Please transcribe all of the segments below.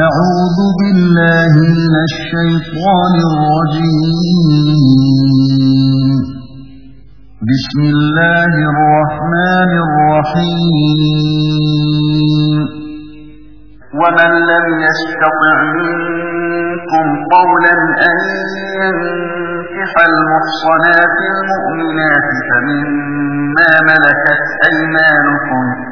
أعوذ بالله من الشيطان الرجيم. بسم الله الرحمن الرحيم. ومن لم يستطع منكم قولا أن ينكح المحصنات المؤمنات فمما ملكت أيمانكم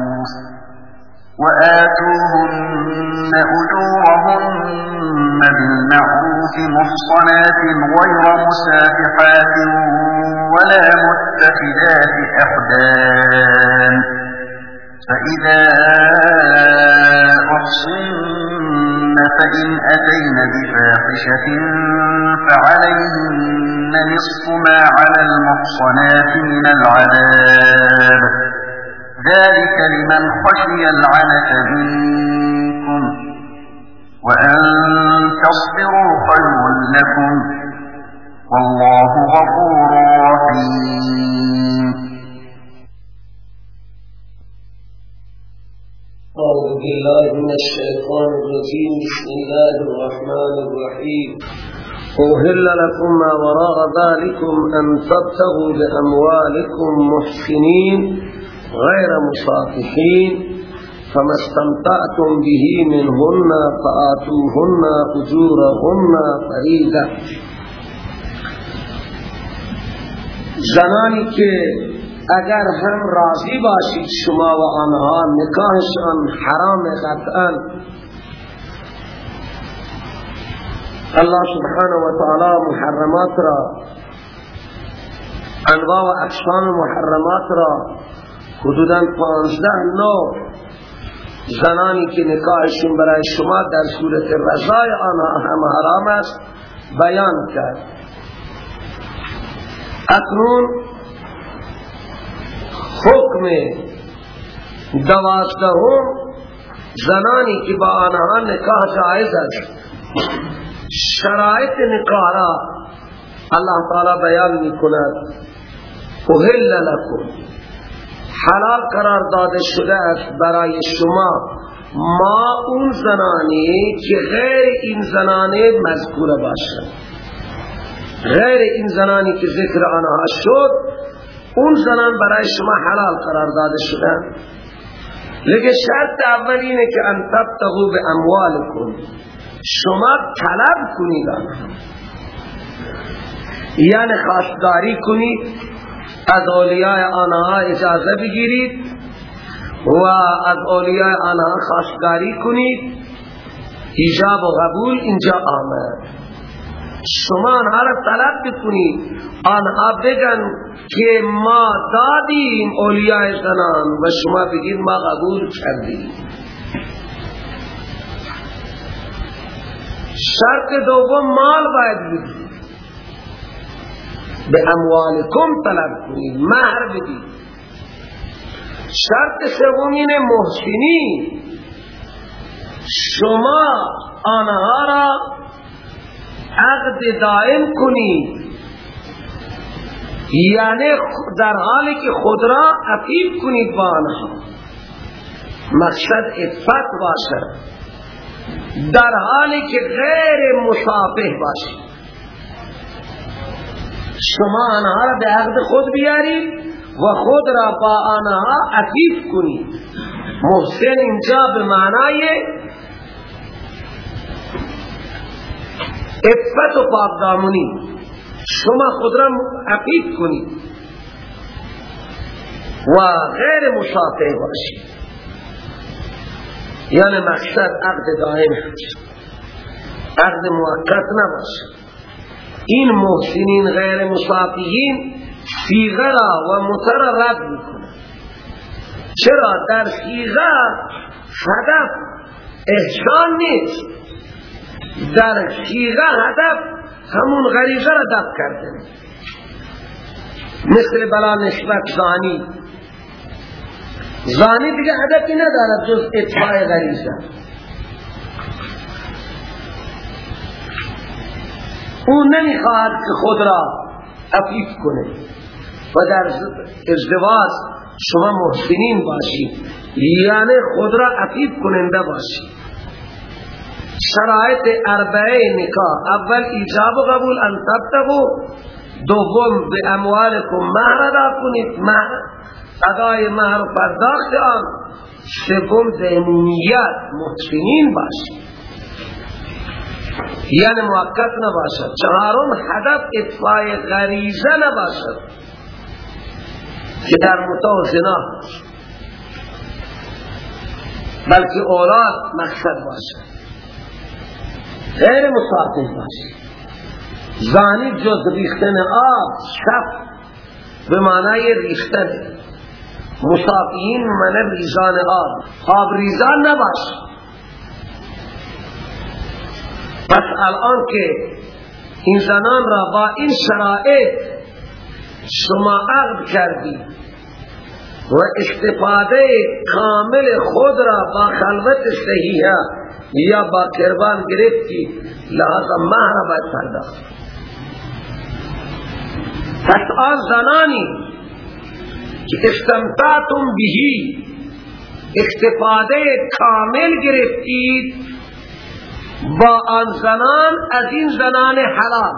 وآتوهن أجورهن بالمعروف محصنات غير مسافحات ولا متخذات أخدان. فإذا أحصن فإن أتين بفاحشة فعليهن نصف ما على المحصنات من العذاب. ذلك لمن خشي العنة منكم وأن تصبروا خير لكم والله غفور رحيم. أعوذ بالله من الشيطان الرجيم. بسم الله الرحمن الرحيم. أهل لكم ما وراء ذلكم أن تبتغوا بأموالكم محسنين. غير مصافحين فما استمتعتم به منهن فآتوهن أجورهن فريدة زنانی که اگر هم راضی باشید شما و آنها نکاحشان حرام قطعا. الله سبحانه و تعالی محرمات را انواع و اقسام محرمات را حدودا پانزده نوع زنانی که نکاحشون برای شما در صورت رضای آنها هم حرام است بیان کرد. اکنون حکم دوازدهم زنانی که با آنها نکاح جائز است. شرایط نکاح را الله تعالی بیان می کند اهل لکم. حلال قرار داده شده است برای شما. ما اون زنانی که غیر این زنانه مذکوره باشد غیر این زنانی که ذکر آنها شد اون زنان برای شما حلال قرار داده شدن لیکن شرط اول اینه که ان تبتغوا به اموالکم شما طلب کنید آنها. یعنی خواستگاری کنید. از اولیاء آنها اجازه بگیرید و از اولیاء آنها خواستگاری کنید. ایجاب و قبول اینجا آمد. شما آنها را طلب بکنید. آنها بگن که ما دادیم اولیاء زنان و شما بگید ما قبول کردیم. شرط دوم مال باید بگید به اموالکم طلب کنید. مهر بدید. شرط سوم اینه محسنی. شما آنها را عقد دائم کنید. یعنی در حالی که خود را عفیف کنید با آنها. مقصد افت باشد در حالی که غیر مصافح باشد شما آنها را به عقد خود بیارید و خود را با آنها عفیف کنید. محسن اینجا به معنای افت و پاکدامنی شما خود را عقیب کنید و غیر مشافه باشید. یعنی مقصد عقد دائم عقد موقت نباشد این محسنین غیر مصافیین سیغه و متر رد می‌کنه. چرا؟ در سیغه هدف احسان نیست. در خیغه هدف همون غریزه را دفت کرده. مثل بلا نسبت زانی. زانی دیگه هدفی ندارد جز اطفاع غریزه. او نمی‌خواهد که خود را افیف کنه. و در ازدواج شما محسنین باشید. یعنی خود را افیف کننده باشید. شرایط اربعه نکاح. اول ایجاب و قبول ان تبتغو. دوم به اموالکم مهر ادا کنید. مهر ادای مهر پرداخت آن. سوم دینیت محسنین باشید. یعنی موقت نباشد. چهارم هدف اطفاع غریزه نباشد. که در متو زنا بلکه اولاد مقصد باشد. غیر مصافح باشد. زانی جز ریختن آب شف به معنای ریختن. مصافین من ریزان آب. آب ریزان نباشد. پس الان که این زنان را با این شرائط شما عقد کردی و استفاده کامل خود را با خلوت صحیحه یا با کربان گرفتی لحظا مهر باید پرداخت. پس آن زنانی که استمتعتم بهی استفاده کامل گرفتید با آن زنان از این زنان حلال.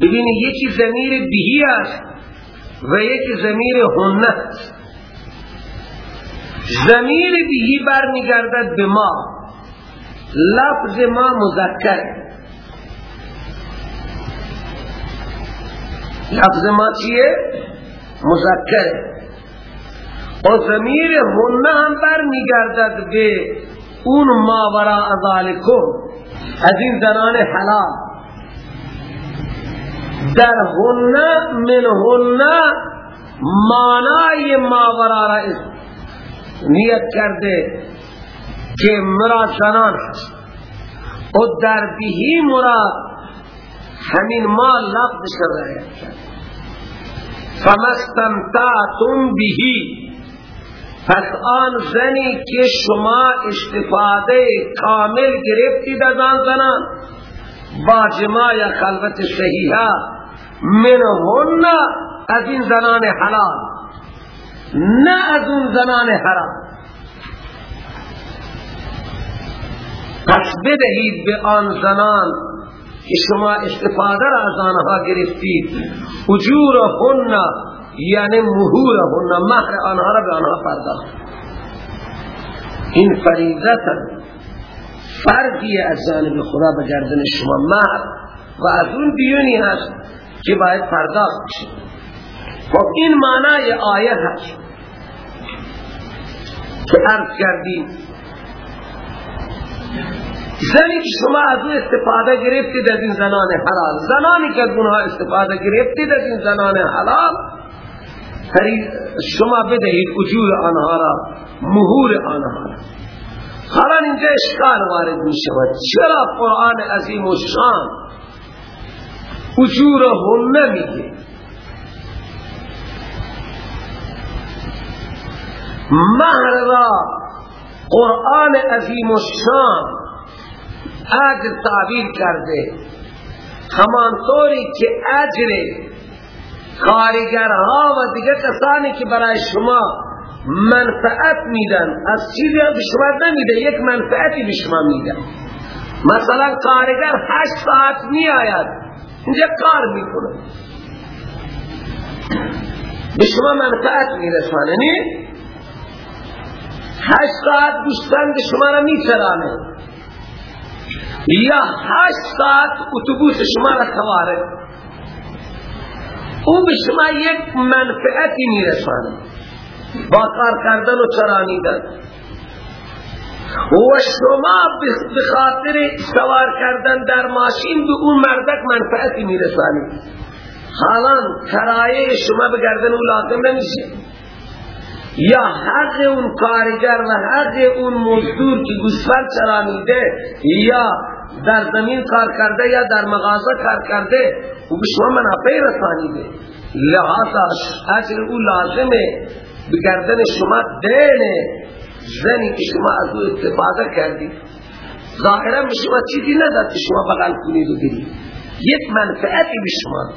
ببینید یکی زمیر بهی است و یکی زمیر هنه است. زمیر بهی برمیگردد به ما. لفظ ما مذکر. لفظ ما چیه؟ مذکر. و زمیر هنه هم برمیگردد به اون ما وراء ذالکم از این زنان حلال. در هنه من هنه مانای ما وراء نیت کرده که مراد زنان هست. و در بهی مراد همین ما لفظ کرد. فمستمتعتم بهی پس آن زنی که شما استفاده کامل گرفتید از آن زنان با جماع یا خلوت من هن از این زنان حلال نه از اون زنان حرام. پس بدهید به آن زنان که شما استفاده را از آنها گرفتید. اجور هن یعنی مهورهن مهر آنها را به آنها پرداخت. این فریضتا فرقی از جانب خدا به گردن شما مهر و از اون دیونی هست که باید پرداخت بشه. خب این معنای آیه هست که عرض کردیم. زنی که شما از اون استفاده گرفتید از این زنان حلال زنانی که از اونها استفاده گرفتید از این زنان حلال شما بدهید اجور آنها را مهور آنها را. حالا اینجا اشکال وارد می شود چرا قرآن عظیم و شان اجور هم نمیده مهر را قرآن عظیم و شان اجر تعبیر کرده. همانطوری که اجر کارگرها و دیگه کسانی که برای شما منفعت میدن از چیزی به شما نمیده یک منفعتی به شما میدن مثلا کارگر هشت ساعت می آید اینجا کار می‌کنه. به شما منفعت میرسانه نی هشت ساعت گوشتند شما را میچرانه. یا هشت ساعت اتوبوس شما را سواره. او به شما یک منفعتی میرسانه با کار کردن و چرانیدن. و شما به خاطر سوار کردن در ماشین به اون مردک منفعتی میرسانید حالا کرایه شما به گردن او لازم نمیشه. یا حق اون کارگر و حق اون مزدور که گوسفند چرانیده یا در زمین کار کرده یا در مغازه کار کرده او به شما منافع رسانیده. لحاظا اجر او لازمه. بگردن شما دینه زنی که شما از او استفاده کردید ظاهرا به شما چیزی نداد که شما بغل کنید و برید. یک منفعتی به شما.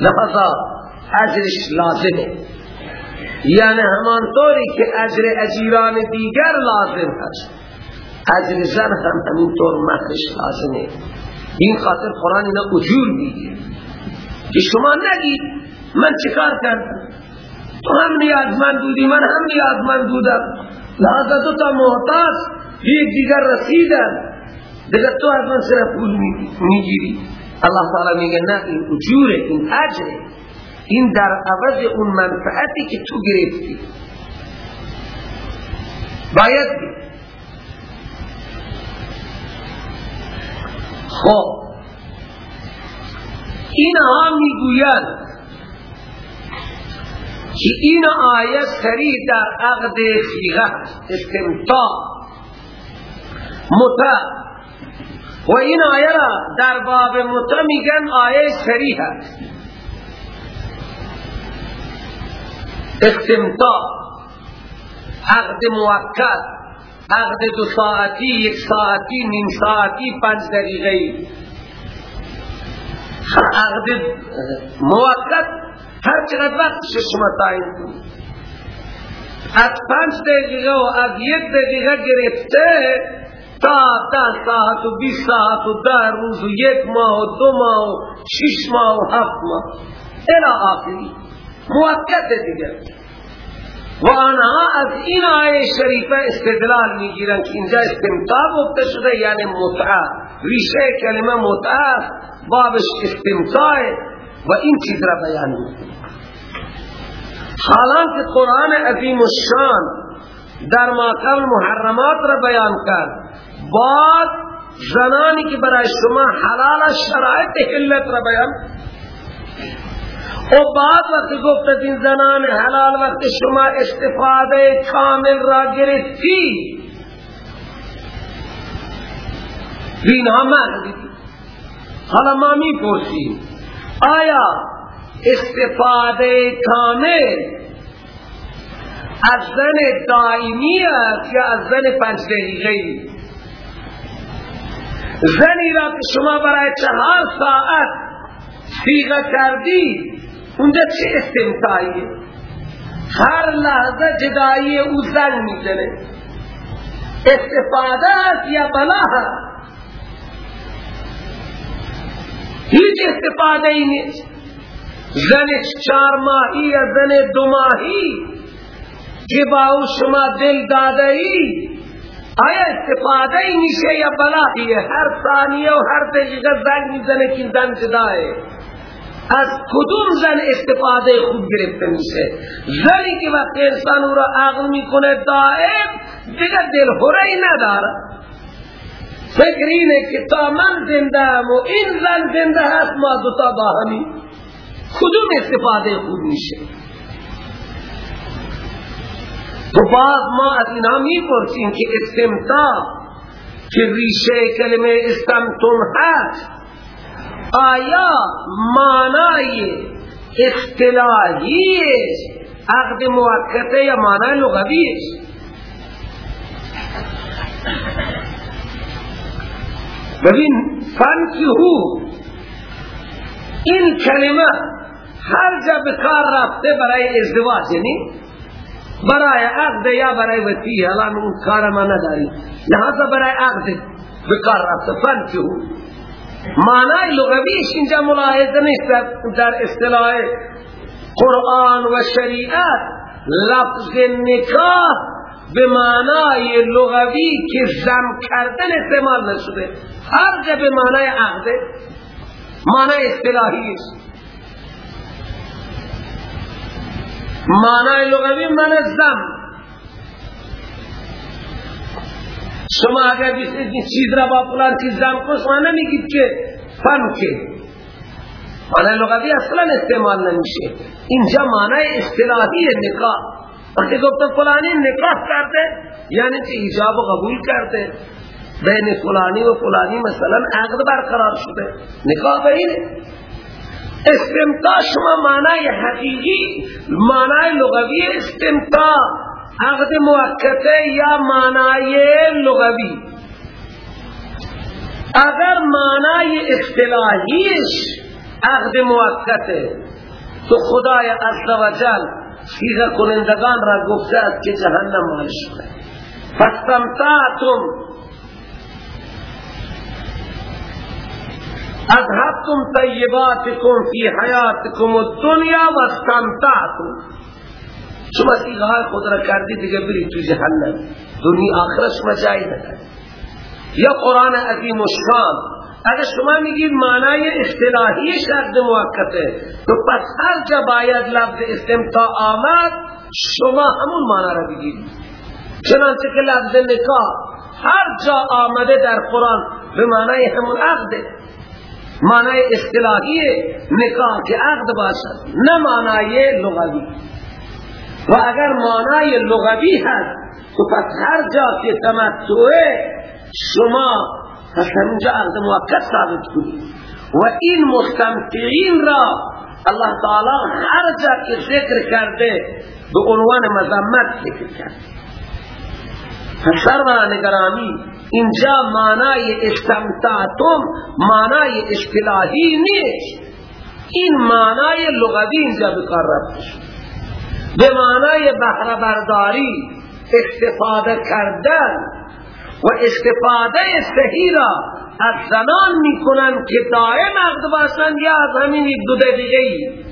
لحاظا اجرش لازمه. یعنی همانطوری که اجر اجیران دیگر لازم هست. اجر زن هم همینطور مهرش لازمه. این خاطر قرآن اینا اجور میگه. که شما نگید من چکار کردم؟ تو هم نیازمند بودی من هم نیازمند بودم. لحظه تو تا محتاج یک دیگر رسیدن دیگر تو از من سر پول می‌گیری. الله تعالی میگه نه این اجوره این اجره. این در عوض اون منفعتی که تو گرفتی. باید خب. اینها می‌گوید که این آیه سریع در عقد خیغه استمتاع. متع و این آیه را در باب متع میگن آیه سریع هست استمتاع عقد موقت عقد دو ساعتی یک ساعتی نیم ساعتی پنج دقیقه. عقد موقت هر چقدر وقت شما تعیین کنید. از پنج دقیقه و از یک دقیقه گرفته تا ده ساعت و بیس ساعت و ده روز و یک ماه و دو ماه و شش ماه و هفت ماه. الى آخری. موقت دیگر و آنها از این آیه شریفه استدلال می‌گیرن که اینجا استمتاع گفته شده یعنی متعه. ریشه کلمه متعه بابش استمتاع و این چیز را بیان می‌کنه. حالان که قرآن عظیم الشان در ماکل محرمات را بیان کرد بعد زنانی که برای شما حلال شرایط حلت را بیان و بعد وقت گفت این زنان حلال وقت شما استفاده کامل را گرفتی اینها معنی حالا ما می پرسیم آیا استفاده کامل از زن دائمی است یا از زن پنج دقیقه زنی را که شما برای چهار ساعت سیغه کردی اونجا چه استمتاعیه هر لحظه جدایی او زن می‌زنه. استفاده است یا بلا هست هیچ استفاده ای نیست. زن چار ماهی یا زن دو ماهی که با او شما دل داده ای آیا استفاده ای میشه یا بلاهیه؟ هر ثانیه و هر دقیقه زن می‌زنه که زن جدایه. از کدوم زن استفاده خوب گرفته میشه؟ زنی که وقت انسان او را عقل می‌کنه دائم دیگه دل ای نداره فکر اینه که تا من زنده هم و این زن زنده هست ما دوتا با همی کدوم استفاده خوب میشه؟ تو باز ما از اینا می‌پرسیم که استمتاع که ریشه کلمه استمتون هست. آیا مانای اصطلاحیش عقد موقته یا مانای لغویش ببین فنکهو این کلمه هر جا بکار رفته برای ازدواج یعنی برای عقد یا برای وطیه الان اون کار ما نداری لحظه برای عقد بکار رفته فنکهو معنی لغویش اینجا ملاحظه نیست در اصطلاح قرآن و شریعت لفظ نکاح به معنای لغوی که زم کردن استعمال نشده. هر به معنای عقده معنی اصطلاحی است معنی لغوی معنی زم شما اگر این چیز را با فلان چیز زم کن شما نمیگید که فن که. معنی لغوی اصلا استعمال نمیشه. اینجا معنی اصطلاحی نکاح. وقتی گفتن فلانی نکاح کرده یعنی که ایجاب قبول کرده. بین فلانی و فلانی مثلا عقد برقرار شده. نکاح بینه استمتاع شما معنی حقیقی معنی لغوی استمتاع. عقد موقته یا معنی لغوی. اگر معنی اصطلاحیش عقد موقته تو خدای عز و جل سیغه کنندگان را گفته است که جهنم مال شده فاستمتعتم اذهبتم طیباتکم فی حیاتکم الدنیا و استمتعتم. شما سیغه خود را کردی دیگه بری تو جهنم. دنیا آخرت شما جایی نداری یا قرآن عظیم و شان اگر شما میگید معنای اصطلاحی شرط موقته تو پس هر جا باید لفظ استمتاع آمد شما همون معنی را بگید. چنانچه که لفظ نکاح هر جا آمده در قرآن به معنای همون عقده معنای اصطلاحی نکاح که عقد باشد نه معنای لغوی. و اگر معنای لغوی هست تو پس هر جا که تمتعه شما پس همینجا عقد موقت ثابت کنید و این مستمتعین را الله تعالی هر جا که ذکر کرده به عنوان مذمت ذکر کرده. پس نگرامی اینجا معنای استمتعتم معنای اصطلاحی نیست. این معنای لغوی اینجا بکار رفت به معنای بهره برداری استفاده کردن و استفاده صحیح را از زنان می‌کنن که دائم عقد باشند یا از همین دو دقیقه ای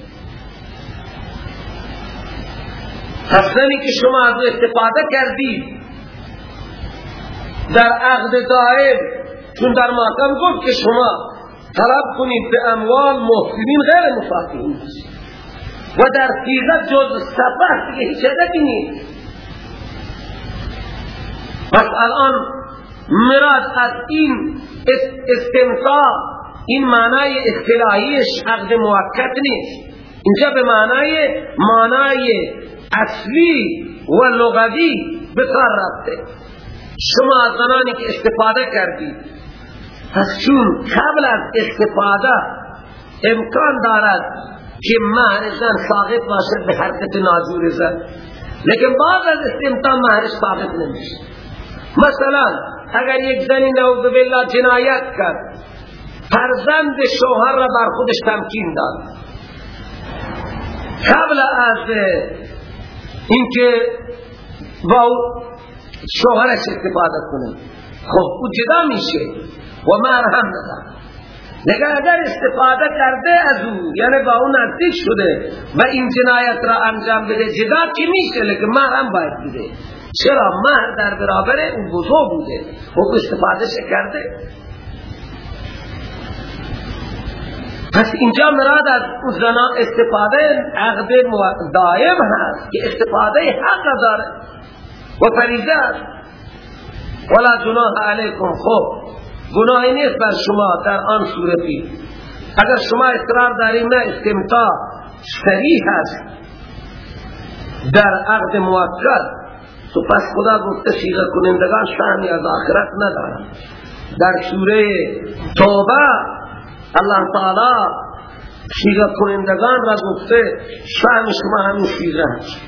حسنی که شما از استفاده کردید در عقد دائم چون در محکم گفت که شما طلب کنید به اموال محسنین غیر مفاقین و در سیزت جز سفر دیگه هیچ هدفی نیست. پس الان مراد از این استمتاع این معنای اصطلاحیش عقد موقت نیست. اینجا به معنای معنای اصلی و لغوی بکار رفته. شما از زنانی که استفاده کردید پس چون قبل از استفاده امکان دارد که مهر زن ساقط باشد به حرکت ناجور زن لیکن بعد از استمتاع مهرش ساقط نمیشه. مثلا اگر یک زنی نعوذ بالله جنایت کرد فرزند شوهر را بر خودش تمکین داد. قبل از اینکه با شوهرش استفاده کنه خب او جدا میشه و مهر هم نداد نگه اگر استفاده کرده از او یعنی با اون نزدیک شده. و این جنایت را انجام بده. جدا که میشه لیکن مهر هم باید بده چرا؟ مهر در برابر اون بزرگ بوده. و استفاده کرده؟ پس اینجا مراد از زنا استفاده عقد دائم هست که استفاده حق داره. و فریضه ولا جناح علیکم. خوب گناهی نیست بر شما در آن صورتی. اگر شما اصرار داریم نه استمتاع صریح هست در عقد موقت تو پس خدا گفته سیغه کنندگان شانی از آخرت ندارن در سوره توبه الله تعالی سیغه کنندگان را گفته شان شما همین سیغه هست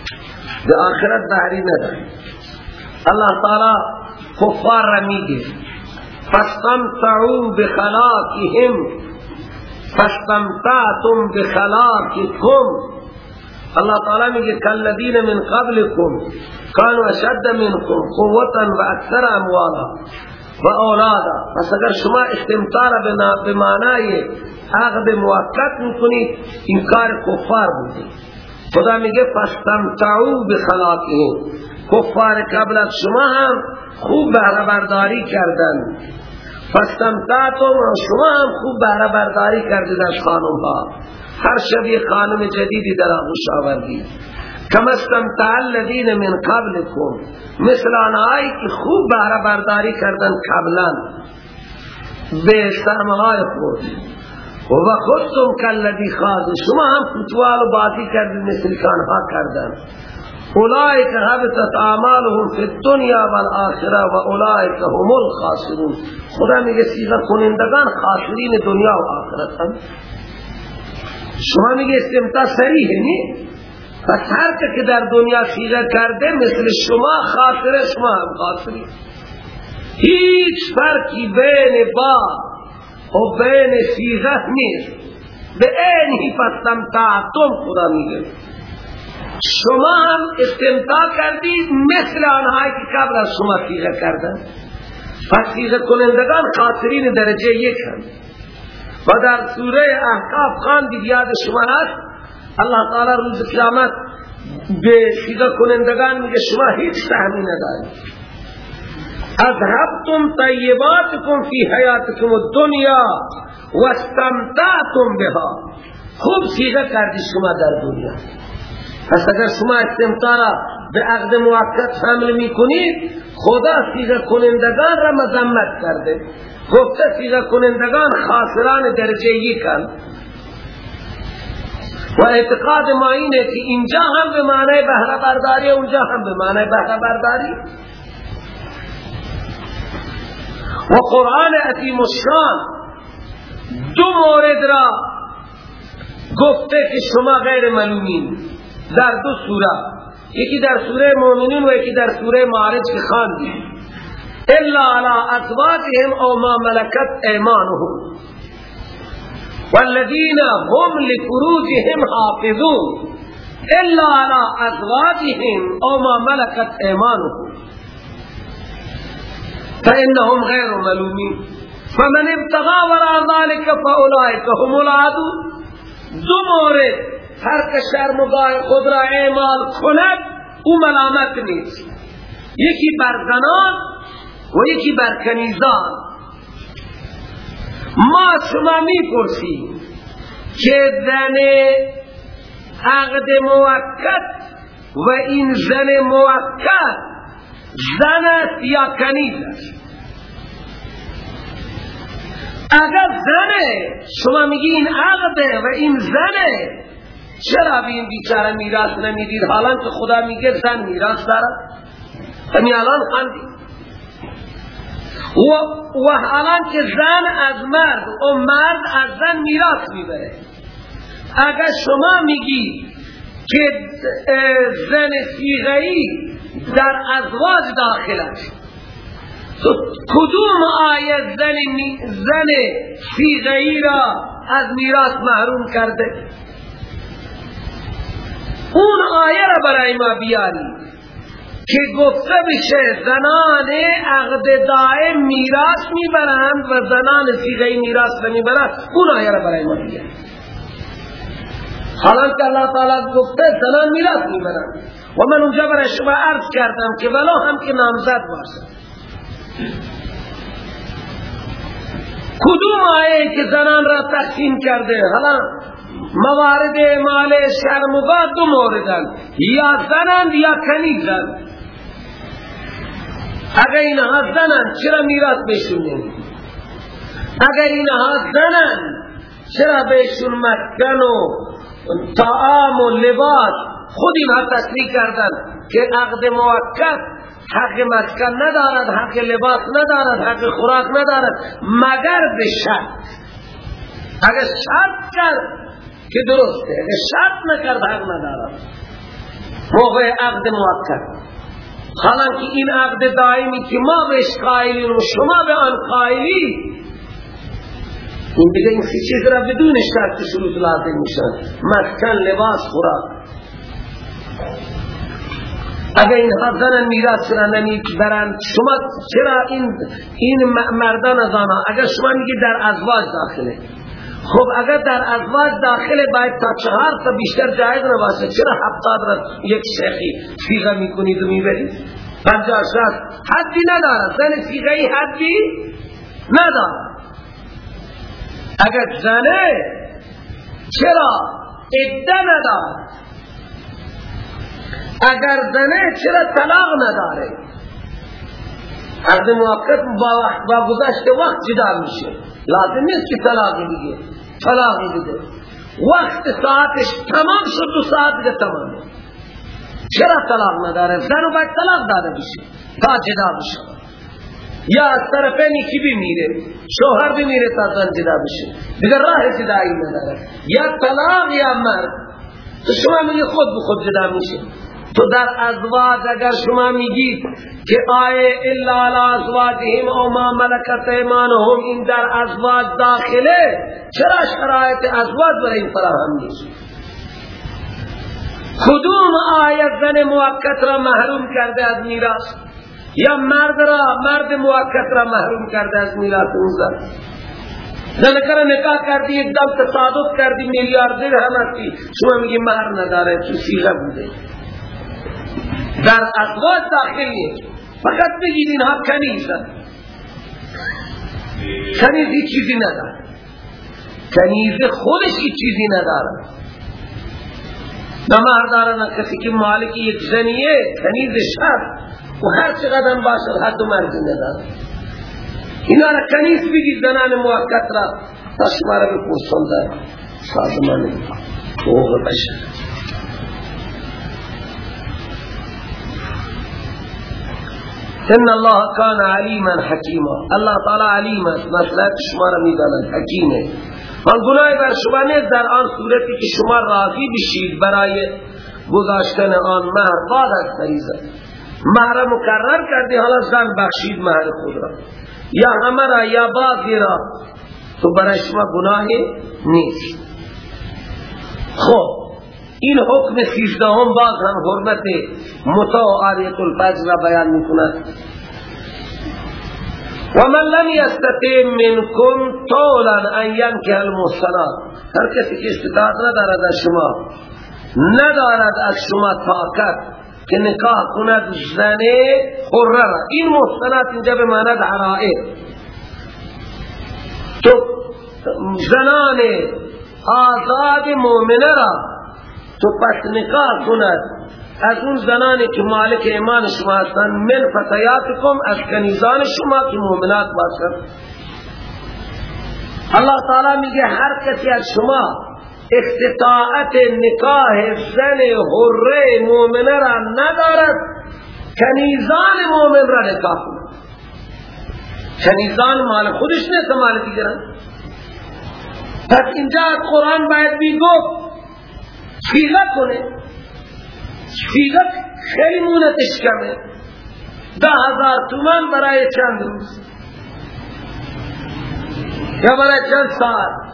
به آخرت داری ندارن الله تعالی کفار را میگه فاستمتعوا بخلاقهم فاستمتعتم بخلاقكم. الله تعالی میگه کالذین من قبلكم كانوا اشد منكم قوتا و اکثر اموالا و اولادا. پس اگر شما استمتار به معنای عقد موقت میکنید این کار کفار بوده. خدا میگه فاستمتعوا بخلاقهم. کفار قبل از شما هم خوب بهره برداری کردن فاستمتعتم شما هم خوب بهره برداری کردید از خانم ها هر شبیه خانم جدیدی در آغوش آوردی کم استمتع الذین من قبلكم مثل آنهایی که خوب بهره برداری کردن قبلا به سرمهای خود. و خودتم کالذی خاض. شما هم فتوال و باطی کردید مثل کردن اولئک حبطت اعمالهم فی الدنیا والآخرة و اولئک هم الخاسرون. خدا میگه سیغه کنندگان خاسرین دنیا و آخرت هم شما میگه استمتاع سریح نی؟ پس هر که در دنیا سیغه کرده مثل شما خاسره شما هم خاسری هیچ فرقی بین با و بین سیغه نیست. به اینی فستمتعتم خدا میگه. شما هم استمتاع کردید مثل آنهایی که قبل از شما سیغه کردن. پس کنندگان خاطرین درجه یک هم. و در سوره احقاف خاندید یاد شما هست؟ الله تعالی روز قیامت به سیغه کنندگان میگه شما هیچ سهمی ندارید. اذهبتم طیباتکم فی حیاتکم الدنیا و استمتعتم بها. خوب سیغه کردی شما در دنیا. پس اگر شما استمتاع را به عقد موقت حمل می کنید خدا سیغه کنندگان را مذمت کرده. گفته سیغه کنندگان خاسران درجه یکن و اعتقاد ما اینه که اینجا هم به معنی بهره برداری اونجا هم به معنی بهره برداری و قرآن عتیم الشان دو مورد را گفته که شما غیر ملومین در دو سوره. یکی در سوره مومنین و یکی در سوره معارج که خواندیم الا على ازواجهم او ما ملكت ايمانهم والذين هم لفروجهم حافظون. الا على ازواجهم او ما ملكت ايمانهم فانهم غير ملومين فمن ابتغى وراء ذلك فاولئك هم العادون دو مورد هر که شرمگاه خود را اعمال کند او ملامت نیست. یکی بر زنان و یکی بر کنیزان. ما شما می پرسیم که زن عقد موقت و این زن موقت زن است یا کنیز است؟ اگر زنه شما میگی این عقده و این زنه چرا این بیچاره میراث نمی‌دید. حالا که خدا میگه زن میراث دارد همین الان خاندی و, و حالا که زن از مرد و مرد از زن میراث می‌بره. اگر شما میگی که زن سیغهی در ازواج داخل است. تو کدوم آیه زن, زن سیغهی را از میراث محروم کرده؟ اون آیه را برای ما بیاری که گفته بشه زنان عقد دائم میراث می‌برند و زنان سیغه میراث نمی‌برند. اون آیه را برای ما بیاری. حالا که اللہ تعالی گفته زنان میراث می‌برند. و من اونجا برای شما عرض کردم که ولو هم که نامزد باشد. کدوم آیه که زنان را تقسیم کرده؟ حالا موارد اعمال شرمگاه دو موردن. یا زنند یا کنیزند. اگر اینها زنند چرا میراث بهشون نمیدی اگر اینها زنند چرا بهشون مسکن و طعام و لباس خود اینها تصریح کردن که عقد موقت حق مسکن ندارد حق لباس ندارد حق خوراک ندارد مگر به شرط؟ اگر شرط کرد که درسته؟ اگر شرط نکرد حق ندارد. موقع عقد موقت. حالانکه این عقد دائمی که ما بهش قائلیم و شما به آن قائلی این دیگه این سی چیز را بدون شرط شروط لازم میشن مسکن لباس خوراک. اگر این زنن میراث را برند شما چرا این این مردان از آنها؟ اگر شما میگی در ازواج داخله. خب اگر در ازواج داخل باید تا چهار تا بیشتر جایز نباشه چرا هفتاد را یک شیخی سیغه می‌کنید و می‌برید؟ پنجاه شهر حدی ندارد زن سیغهی حدی ندارد. اگر زنه چرا؟ عده ندارد. اگر زنه چرا طلاق نداره؟ عقد موقت با گذشت وقت جدا میشه. لازم نیست که طلاقی دیگه طلاقی بده. وقت ساعتش تمام شد دو ساعت دیگه تمام. چرا طلاق نداره؟ زن و باید طلاق داده بشه تا جدا بشه. یا از طرفین یکی بمیره؟ شوهر بمیره تا زن جدا بشه. دیگر راه جدایی نداره. یا طلاق یا مرد. تو شما میگی خود به خود جدا میشه. تو در ازواج اگر شما میگید که آئے الا علی ازواجهم او ما ملکت ایمانهم این در ازواج داخله چرا شرایط ازواج برای این فراهم نیست؟ کدوم آیت زن موقت را محروم کرده از میراث؟ یا مرد را مرد موقت را محروم کرده از میراث اون زن؟ زنکر نکاح کردی یک دم تصادف کردی میلیاردر هم هستی. شما میگی مهر نداره تو سیغه بوده. در ازواج داخل نیست فقط بگید اینها کنیزن کنیز هیچ چیزی نداره کنیز خودش هیچ چیزی نداره نمهر داره نه کسی که مالک یک زنیه کنیز شد و هر چقدر باشد حد و مرزی نداره اینا را کنیز بگید زنان موقت را. تا شما را بپرسن در سازمان حقوق بشر ان الله کان علیما حکیما الله تعالی علیم است. مسئله شما را می‌داند. حکیم آن گناه بر شما نیست در آن صورتی که شما راضی بشید برای گذاشتن آن مهر بعد از فریضه مهر مکرر کردی حالا زن بخشید مهر خود را. یا همه را یا بعضی را. تو برای شما گناه نیست. خب این حکم سیزدهم باز هم حرمت متا و آریت الفجر را بیان می‌کند. و من لم یستطع منکم طولا ان ینکه المحسنات هر کسی که استطاعت ندارد از شما ندارد از شما طاقت که نکاح کند زن حره را. این محسنات اینجا به معنی حرائر. تو زنان آزاد مومنه را تو پس نکاح کند. از اون زنانی که مالک ایمان شما هستند من فتیاتکم از کنیزان شما که مؤمنات باشند الله تعالی میگه هر کسی از شما استطاعت نکاح زن حره مؤمنه را ندارد کنیزان مؤمن را نکاح کند. کنیزان مال خودش نیست مال دیگران. پس اینجا قرآن باید بیگفت سیغه کنه. سیغه خیلی مونتش کمه. ده هزار تومن برای چند روز. یا برای چند ساعت.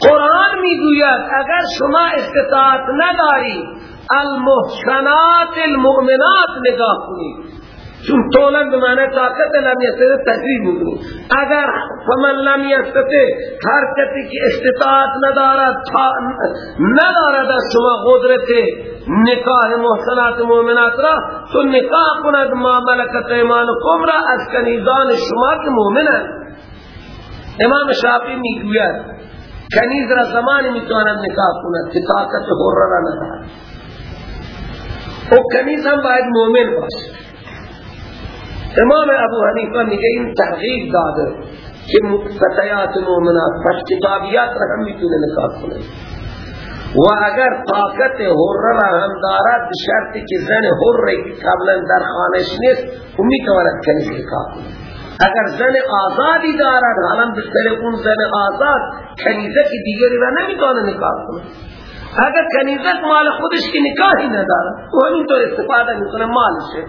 قرآن می‌گوید اگر شما استطاعت نداری المحسنات المؤمنات نگاه کنید. چون طولن به معنی طاقت لم یستطع تجریب بکنی. اگر فمن لم یستطع هر کسی که استطاعت ندارد ندارد از شما قدرت نکاح محسنات مؤمنات را تو نکاح کند ما ملکت ایمانکم را از کنیزان شما که مؤمنند. امام شافعی می‌گوید کنیز را زمانی می‌تواند نکاح کند که طاقت حر را ندارد او کنیز هم باید مؤمن باشه. امام ابو حنیفه میگه این تحقیق داده که فتیات مومنات پس کتابیات را هم می‌تونه نکاح کنه. و اگر طاقت حر را هم دارد شرطی که زن حر قبلا در خانش نیست او می‌تواند کنیز نکاح کنه. اگر زن آزادی دارد حالا بسر اون زن آزاد کنیزه که دیگری را نمی‌تونه نکاح کنه. اگر کنیزه مال خودش که نکاحی ندارد و همینطور استفاده می‌کنه مالشه.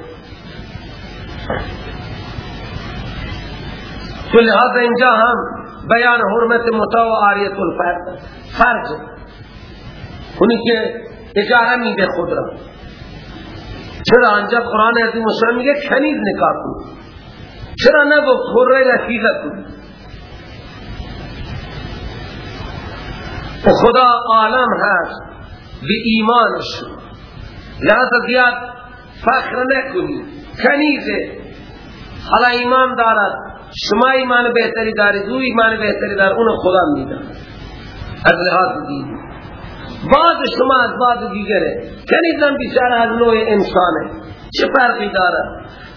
تو لحاظ اینجا هم بیان حرمت متا و آریت الفرد. فرج اونی که اجاره میده خود را. چرا انجا قرآن عظیم مسلم میگه کنیز نکاح کن. چرا نگفت خره رفیقه کن. خدا عالم هست. به ایمانش. لحظه زیاد فخر نکنی. کنیزه حالا ایمان دارد. شما ایمان بهتری دارید او ایمان بهتری دارد اون خدا میدن. از لحاظ دیگه بعض شما از بعض دیگره. کنیزم بیچاره از نوع انسانه. چه فرقی دارد؟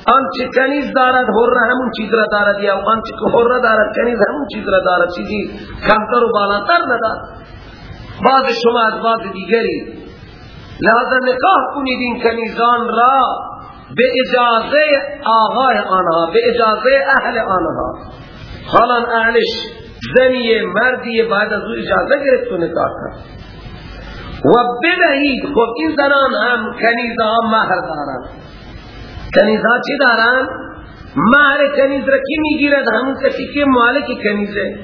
آنچه کنیز دارد حر همون چیز را دارد. یا آنچه که حر دارد کنیز همون چیز را دارد. چیزی کمتر و بالاتر ندارد. بعض شما از بعض دیگری. لذا نکاح کنید این کنیزان را. به اجازه آقای آنها به اجازه اهل آنها. حالا اهلش زنی مردی بعد از او اجازه گرفت و نکاح کرد. و بدهید خب این زنان هم کنیزها مهر دارن. کنیزها چی دارن؟ مهر کنیز را کی می‌گیرد؟ همون کسی که مالک کنیزه.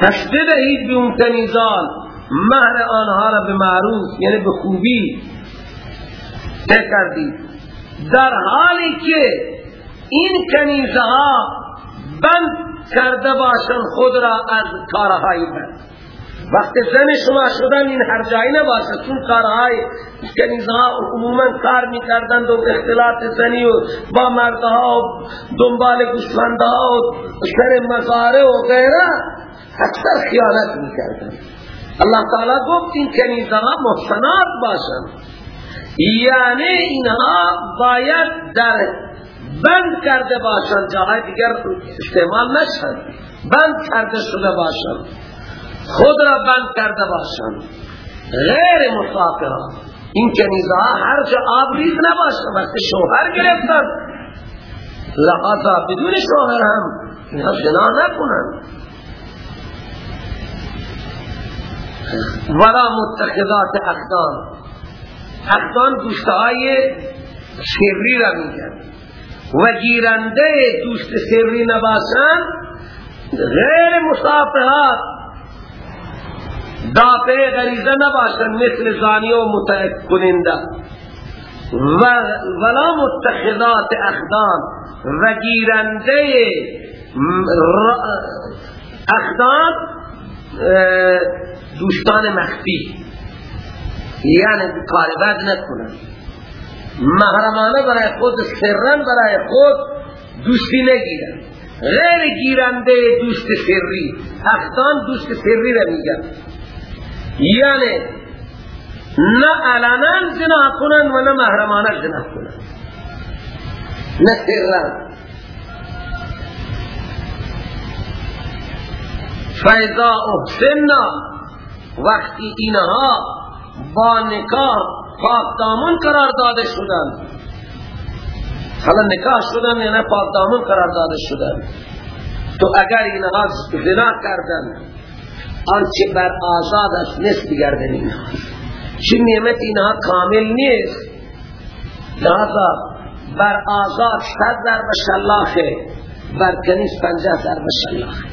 پس بدهید به اون کنیزان مهر آنها را به معروف یعنی به خوبی کردید. در حالی که این کنیزها بند کرده باشن خود را از کارهای بند. وقتی زن شما شدن این هر جایی نباشه چون کارهای کنیزها عموما کار می‌کردند و اختلاط زنی و با مردها و دنبال گوشمندها و سر مزاره و غیره اکثر خیانت می‌کردند. الله تعالی گفت این کنیزها محسنات باشند یعنی اینها باید در بند کرده باشند جاهای دیگر استعمال نشند. بند کرده شده باشند. خود را بند کرده باشند. غیر مصافحه این کنیزها هر جا آب ریز نباشند وقتی شوهر گرفتن لحظا بدون شوهر هم اینها زنا نکنند. ولا متخذات اخدان اخدان دوستهای سری را میگن و گیرنده دوست سری نباشن غیر مصافحات دافع غریزه نباشن مثل زانی و متعد کننده. و ولا متخذات اخدان و گیرنده اخدان دوستان مخفی. یعنی کار بد نکنن محرمانه برای خود سرن برای خود دوستی نگیرن غیر گیرنده دوست سری. اختان دوست سری را میگن. یعنی نه علنا زنا کنن و نه محرمانه زنا کنن. نه سرن. فیضا احسننا وقتی اینها با نکاح پاک دامن قرار داده شدن. حالا نکاح شدن یا نه پاک دامن قرار داده شدن. تو اگر اینها زنا کردن آنچه بر آزاد است نصف گردن اینها چه نعمت اینها کامل نیست. لہذا بر آزاد صد در بشلاخه بر کنیز پنجه در بشلاخه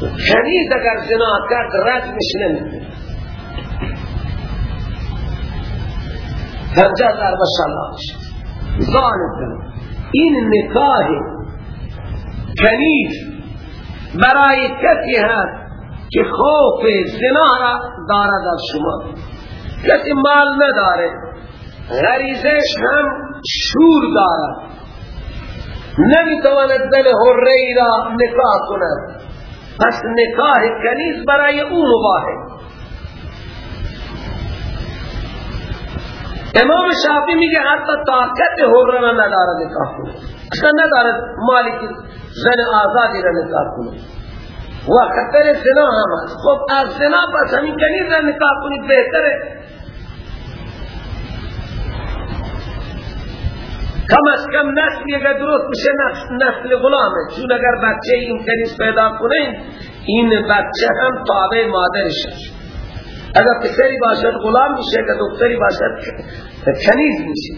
کنیز اگر زنا کرد رجمش نمیده پنجه ضرب شلاش ظالم. این نکاح کنیز برای کسی هست که خوف زنا را دارد از شما. کسی مال نداره غریزش هم شور دارد. نمی‌تواند دل حره را نکاح کند. پس نکاح کنیز برای او مباهد امام شافی میگه حتی طاقت حر را نداره نکاح کنه. اصلا نداره مالک زن آزادی را نکاح کنه. و خطر زنا هم هست. خب از زنا پس همین کنیز را نکاح کنید بهتره. کم از کم نسلی اگر درست بشه نسل غلامه. چون اگر بچه این کنیز پیدا کنه این بچه هم تابع مادرش هست. اگر پسری باشد غلام میشه اگر دختری باشد کنیز میشه.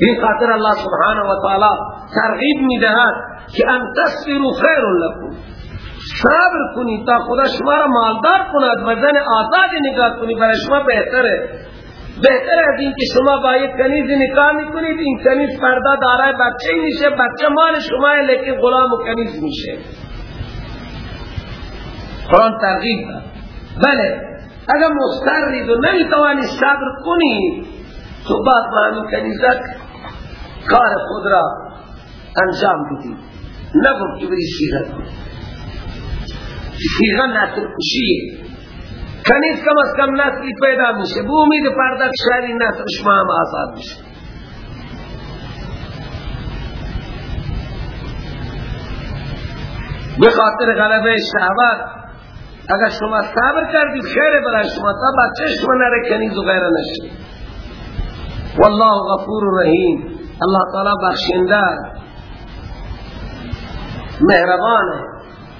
این خاطر الله سبحانه و تعالی ترغیب می‌دهد که ان تصبروا خیر لكم صبر کنید تا خدا شما را مالدار کند و زن آزاد نگاه کنید برای شما بهتره. بهتر از این که شما با یک کنیز نکاح می‌کنید. این کنیز فردا دارای بچه میشه بچه مال شما لیکن غلام و کنیز میشه. قرآن ترغیب بله. اگر مسترید و نمی‌توانی صبر کنی تو بعد همین کنیزت کار خود را انجام بدی. نگم که بری سیغت کنی سیغت نسل کشیه کنیز کم از کم نسلی پیدا میشه. بو امید پردک شهری نسل شما هم آزاد میشه. به خاطر غلبه شهوت اگر شما صبر کردید خیر برای شما. تا بچه شما نره کنیز و غیره نشه والله غفور رحیم. الله تعالی بخشنده مهربانه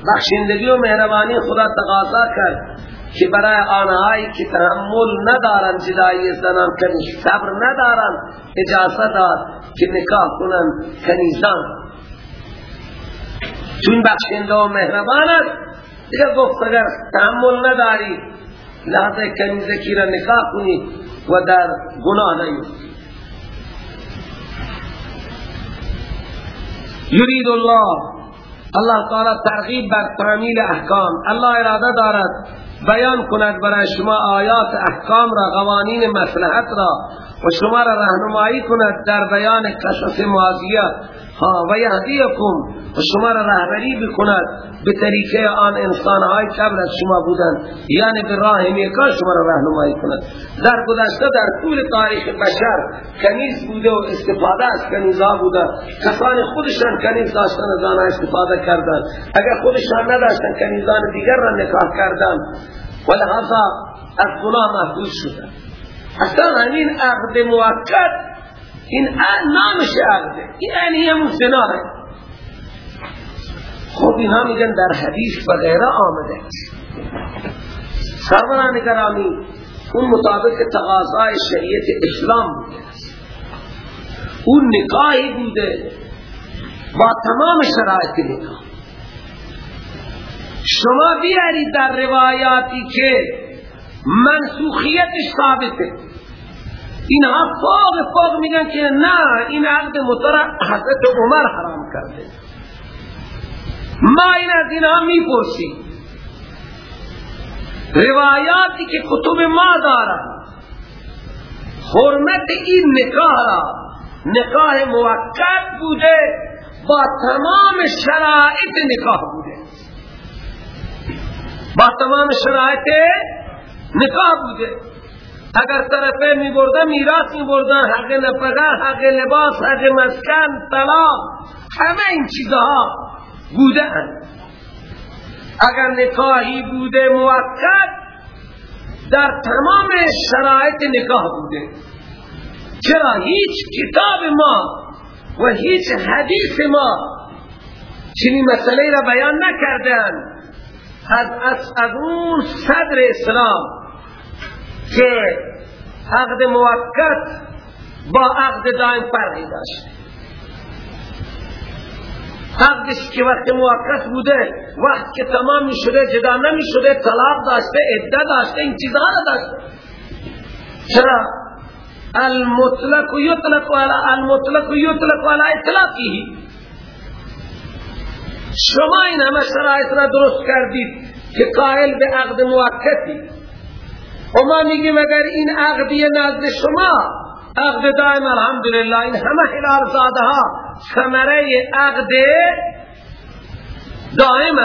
بخشندگی و مهربانی خدا تقاضا کرد که برای آنهایی که تحمل ندارن جدایی زنان کنی صبر ندارن اجازه داد که نکاح کنن کنیزان. چون بخشنده و مهربان است دیگر گفت اگر تحمل نداری لحظه کنیزکی را نکاح کنی و در گناه نیفتی یرید الله. الله تعالی ترغیب بر تعمیل احکام. الله اراده دارد بیان کند برای شما آیات احکام را قوانین مصلحت را و شما را رهنمایی کند در بیان قصص ماضیه ها و یهدیکم و شما را رهبری بکند به طریقه آن انسان های قبل از شما بودند. یعنی به راه نیکا شما را رهنمایی کند در گذشته در طول تاریخ بشر کنیز بوده و استفاده از کنیزا بوده. کسان خودشان کنیز داشتن از آن استفاده کردن اگر خودشان نداشتن کنیزان دیگر را نکاح کردن و لحظا از گناه محفوظ شدن اصلا همین عقد موقت این نامش عقده این یعنی همون زنا ہے خب اینها میگن در حدیث و غیره آمده سروران کرامی اون مطابق تقاضای شریعت اسلام بوده اون نکاحی بوده با تمام شرایط نکاح شما بیارید در روایاتی که منسوخیت ثابته. اینها فوق فوق میگن که نه این عقد مطرح حضرت عمر حرام کرده. ما این از اینها می‌پرسیم. روایاتی که کتب ما دارن. حرمت این نکاح را نکاح موقت بوده با تمام شرائط نکاح بوده. با تمام شرایط نکاح بوده. اگر طرفه می میراث می بردن حق نفقه حق لباس حق مسکن طلاق همه این چیزها بوده اگر نکاحی بوده موقت در تمام شرایط نکاح بوده. چرا هیچ کتاب ما و هیچ حدیث ما چنین مسئله را بیان نکردن از, از, از اون صدر اسلام که عقد موقت با عقد دائم فرقی داشت عقدش که وقت موقت بوده وقت که تمام می شده جدا نمی شده طلاق داشته عده داشته این چیزها را داشته چرا المطلق یطلق على المطلق یطلق على اطلاقی شما این همه شرایط را درست کردید که قائل به عقد موقتی و ما میگیم اگر این عقدی نزد شما عقد دائم الحمدلله این همه حلال زاده ها ثمره عقد دائم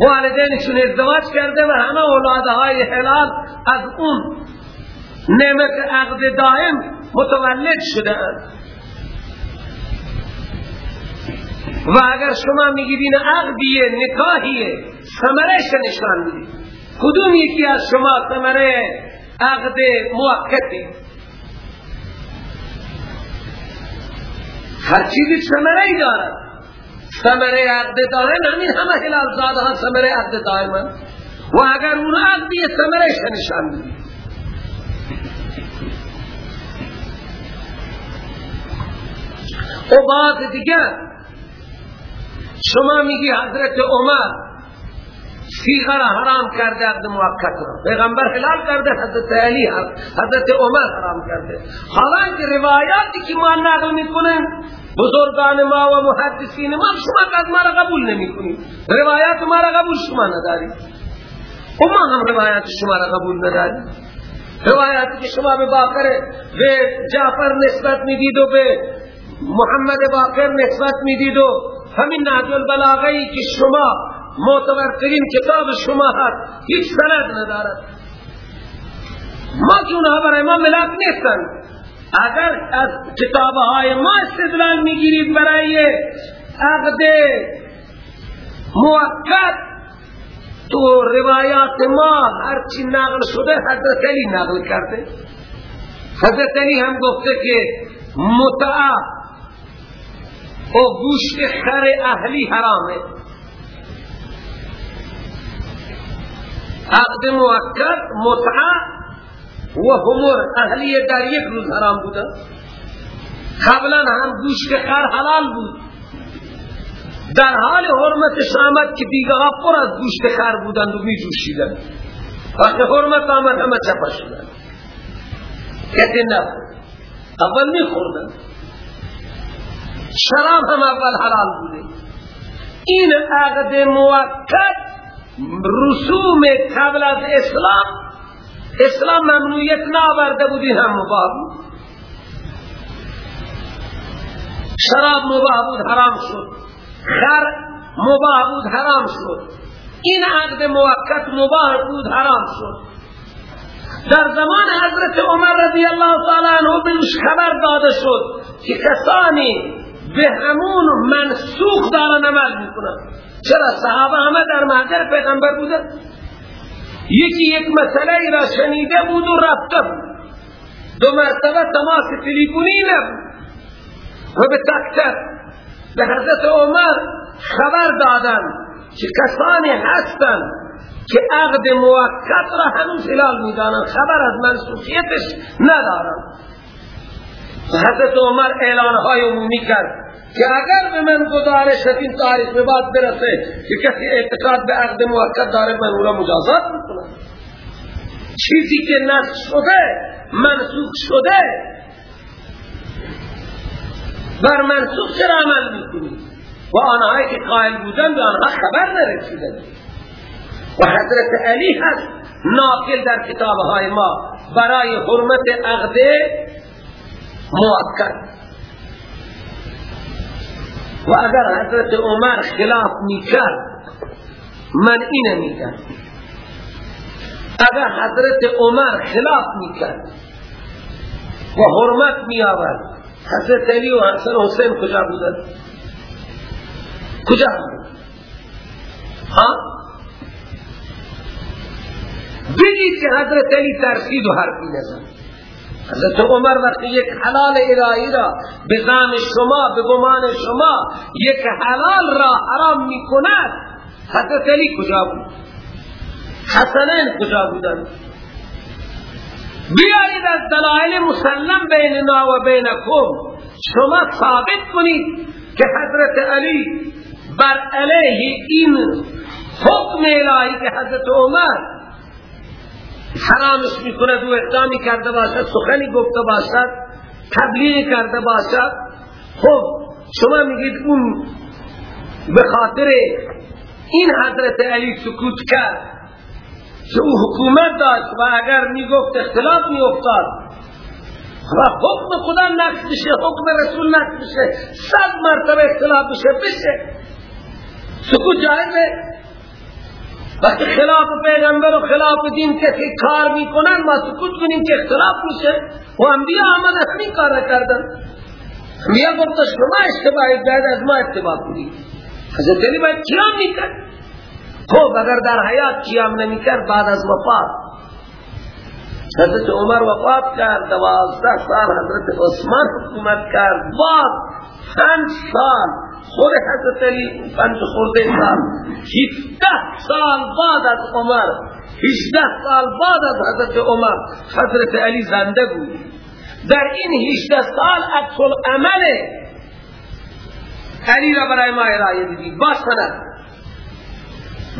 والدینشون ازدواج کرده و همه اولادهای حلال از اون نعمت عقد دائم متولد شده و اگر شما میگید این عقدیه نکاحیه ثمرش نشان می‌دید. کدوم یکی از شما ثمره عقد موقتی؟ هر چیزی ثمره ای دارد. ثمره عقد دائم همین همه هلال زاده ها ثمره عقد دائم و اگر اون عقدی ثمره نشان می‌دید و بعد دیگر شما میگی حضرت عمر سیغه را حرام کرده عقد موقت را. پیغمبر حلال کرده حضرت علی حضرت عمر حرام کرده. حالانکه روایاتی که ما نقل می‌کنن بزرگان ما و محدثین ما شما از ما را قبول نمی کنید روایات ما را قبول شما ندارید. و ما هم روایات شما را قبول ندارید روایاتی که شما به باقر به جعفر نسبت می‌دید و به محمد باقر نسبت می‌دید و همین نهج البلاغه که شما معتبرترین کتاب شما هست. هیچ سند ندارد. ما که برای ما ملاک نیستن. اگر از کتابهای ما استدلال می‌گیرید برای عقد موقت تو روایات ما هرچی نقل شده حضرت علی نقل کرده. حضرت علی هم گفته که متعا و گوشت خر اهلی حرامه. عقد موکد متعا و همور اهلی در یک روز حرام بوده. قبلا هم گوشت خر حلال بود. در حال حرمت آمد که دیگه ها پر از گوشت خر بودند و می جوشیدن وقتی حرمت آمد همه چپا شدن کسی نبود. اول می خوردن شراب هم اول حلال بوده. این عقد موقت رسوم قبل از اسلام اسلام ممنوعیت ناورده بود این هم بود. شراب مباه بود حرام شد. خر مباح بود حرام شد. این عقد موقت مباح بود حرام شد. در زمان حضرت عمر رضی اللہ تعالی عنہ بهش خبر داده شد که کسانی به همون منسوخ دارن عمل می‌کنن. چرا صحابه همه در محضر پیغمبر بودن؟ یکی یک مسئله را شنیده بود و رفته بود. دو مرتبه تماس تلیفونی نبود. و به تکتر به حضرت عمر خبر دادن که کسانی هستند که عقد موقت را هنوز حلال می‌دانند. خبر از منسوخیتش ندارند حضرت عمر اعلانهای عمومی کرد. که اگر به من گزارش این تاریخ به بعد برسه که کسی اعتقاد به عقد موقت داره من او را مجازات می‌کنم. چیزی که نسخ شده منسوخ شده. بر منصوب چرا عمل می‌کنی؟ و آنهایی که قائل بودن به آنها خبر نرسیدن و حضرت علی هست ناقل در کتابهای ما برای حرمت عقد موکد و اگر حضرت عمر خلاف می‌کرد من اینه میگم. اگر حضرت عمر خلاف می‌کرد و حرمت میآورد حضرت علی و حسن حسین کجا بودن؟ کجا بودن؟ ها؟ بگید که حضرت علی ترسید و حرفی نزن حضرت عمر وقتی یک حلال الهی را به زام شما به گمان شما یک حلال را حرام می کند حضرت علی کجا بود؟ حسنین کجا بودن بیایید از دلائل مسلم بیننا و بینکم. شما ثابت کنید که حضرت علی بر علیه این حکم الهی که حضرت عمر حرامش می‌کند و اقدامی کرده باشد سخنی گفته باشد تبلیغ کرده باشد. خب شما میگید اون به خاطر این حضرت علی سکوت کرد. که او حکومت داشت و اگر می‌گفت اختلاف میافتاد. و حکم خدا نقص بشه حکم رسول نقص بشه صد مرتبه اختلاف بشه بشه. سکوت جایزه. وقتی خلاف پیغمبر و خلاف دین کسی کار می‌کنن ما سکوت کنیم که اختلاف میشه. و انبیاء آمد همین کار کردن انبیاء گفت شما اشتباهی باید از ما اتباع کنید حضرت علی باید کیام می‌کرد. خب اگر در حیات قیام نمی کرد بعد از وفات. حضرت عمر وفات کرد دوازده سال حضرت عثمان حکومت کرد. بعد پنج سال خود حضرت علی پنج خورده سال. هیچده سال بعد از عمر هیچده سال بعد از حضرت عمر حضرت علی زنده بود. در این هیچده سال اکل عمل علی را برای ما ارائه دیدی با سند.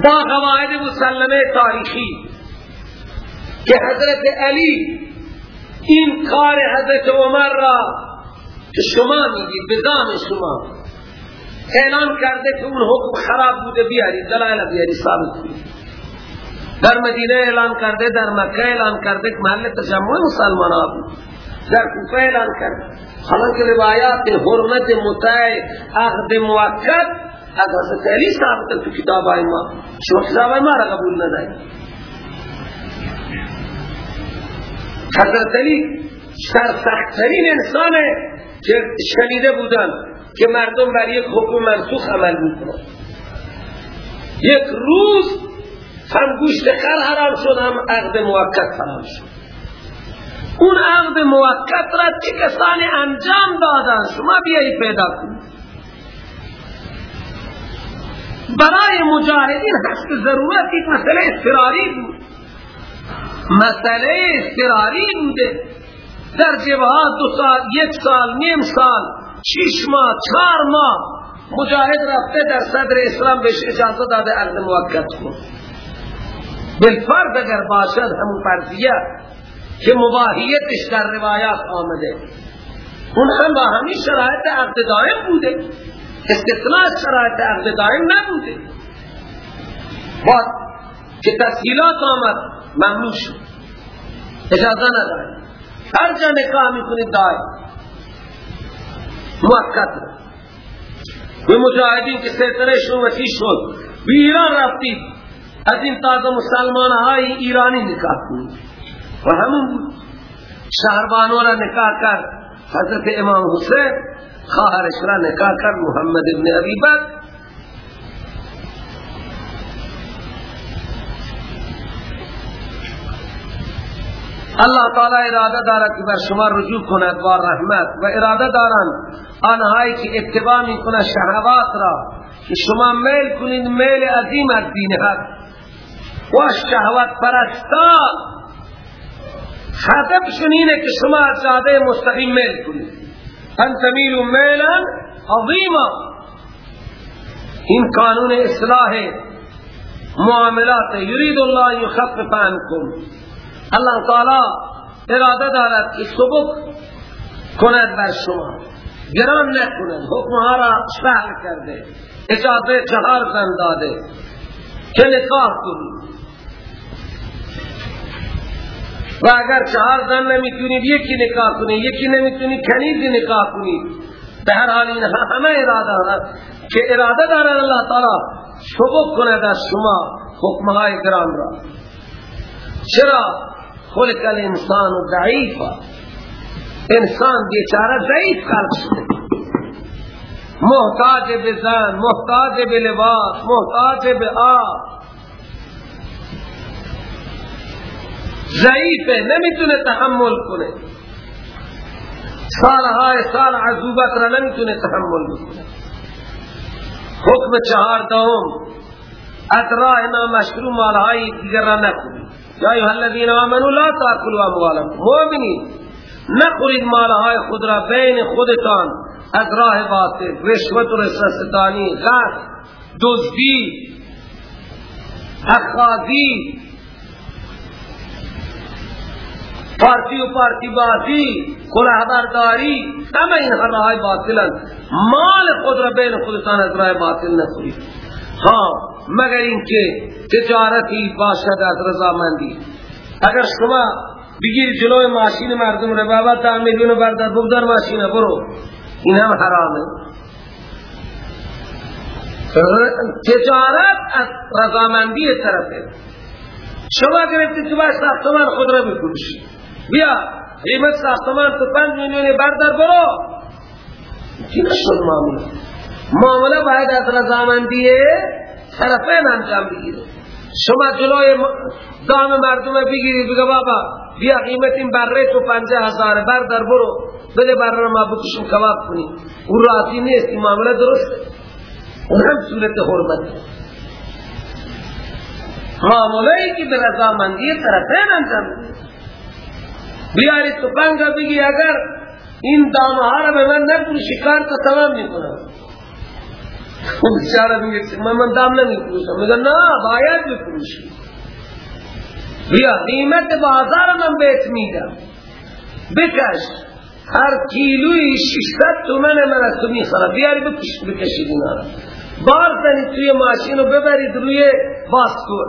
با قواعد مسلمه تاریخی که حضرت علی این کار حضرت عمر را شما میگید به شما اعلان کرده که اون حکم خراب بوده بیاری دلائل بیاری ثابت در مدینه اعلان کرده در مکه اعلان کرده که محل تجمع مسلمان بود. در کوفه اعلان کرده. حالانکه روایات حرمت متع عقد موقت از حضرت علی ثابت تو کتاب های ما. شما کتاب ما را قبول نداری حضرت علی سرسختترین انسان که شنیده بودن. که مردم بر یک حکم منسوخ عمل می‌کنن. یک روز هم گوشت خر حرام شد هم عقد موقت حرام شد. اون عقد موقت را چه کسانی انجام دادن شما بیایی پیدا کنید. برای مجاهدین هست ضرورت یک مسئله استراری بود. مسئله استراری بوده. در جبهات دو سال یک سال نیم سال شش ماه چهار ماه مجاهد رفته در صدر اسلام بهش اجازه داده عقد موقت کن. بالفرد اگر باشد همون فرضیه که مباهیتش در روایات آمده. اون هم با همین شرایط عقد دائم بوده. استثناء شرایط عقد دائم نبوده. با که تسهیلات آمد ممنوع شد. اجازه نداره هر جا نکاح می‌کنید دائم. موقت. و مجاهدین که سیطرشون وسیع شد. به ایران رفتید از این تازه مسلمان های ایرانی نکاح کنید و همون شهربانو را نکاح کرد. حضرت امام حسین خواهرش را نکاح کرد محمد ابن عبی اللہ تعالی اراده دارد که بر شما رجوع کند با رحمت و اراده دارند آنهایی که اتباع می کند شهوات را که شما میل کنید میل عظیم از دین حق. و شهوت پرستان خطبشون اینه که شما از ساده مستقیم میل کنید. ان تمیلوا میلا عظیما. این قانون اصلاح معاملات. یرید الله یخفف عنکم. اللہ تعالی اراده دارد که سبک کند بر شما. گران نکند حکمها را سهل کرده. اجازه چهار زن داده. که نکاح کنید. و اگر چهار زن نمی‌تونید یکی نکاح کنید. یکی نمی‌تونید کنیزی نکاح کنید. به هر حال این همه اراده دارد. که اراده دارد اللہ تعالی سبک کند از شما حکمهای گران را. چرا؟ خلق الانسان ضعیفا انسان بیچاره ضعیف خلق شده. محتاج به زن محتاج به لباس محتاج به آب. ضعیفه نمی‌تونه تحمل کنه. سالهای سال عذوبت را نمی‌تونه تحمل کنه حکم چهار دوم ادراه نامشروع مالهای دیگر را نکنه یا ایها الذین آمنوا لا تاکلوا اموالکم. مؤمنین نخورید مالهای خود را بین خودتان از راه باطل. رشوت و رشوتستانی غصب دزدی اخاذی پارتی و پارتی بازی کلاهبرداری همه این راه باطلن. مال خود را بین خودتان از راه باطل نخورید. ها مگر اینکه تجارتی باشد از رضامندی. اگر شما بگیر جلوی ماشین مردم رو بابا تا میلیون بردار بگدار ماشین برو. این هم حرامه. تجارت از رضامندی طرفه. شما گرفتی تو باید ساختمان خود را بفروشی بیا قیمت ساختمان تو پنج میلیون بردار برو. کی نشد معامله معامله باید از رضامندیه طرفین انجام بگیره. شما جلوی دام مردم بگیرید بگه بابا بیا قیمت این بره تو پنجه هزار بردار برو. بده بره ما بکشم کباب کنی اون راضی نیست این معامله درسته. اون هم صورت حرمت. معامله ای که به رضامندی طرفین انجام بیاری تو بگی اگر این دامه ها رو به من نفروشی کار تو تمام می‌کنم. خود بیچاره میگه من من دام نمیفروشم. میگه نه باید بفروشی. بیا قیمت بازار من بهت میدم. بکش. هر کیلوی 600 تومن من از تو می‌خرم بیاری بکش بکشید اینا بار زنید توی ماشین رو ببرید روی باسکور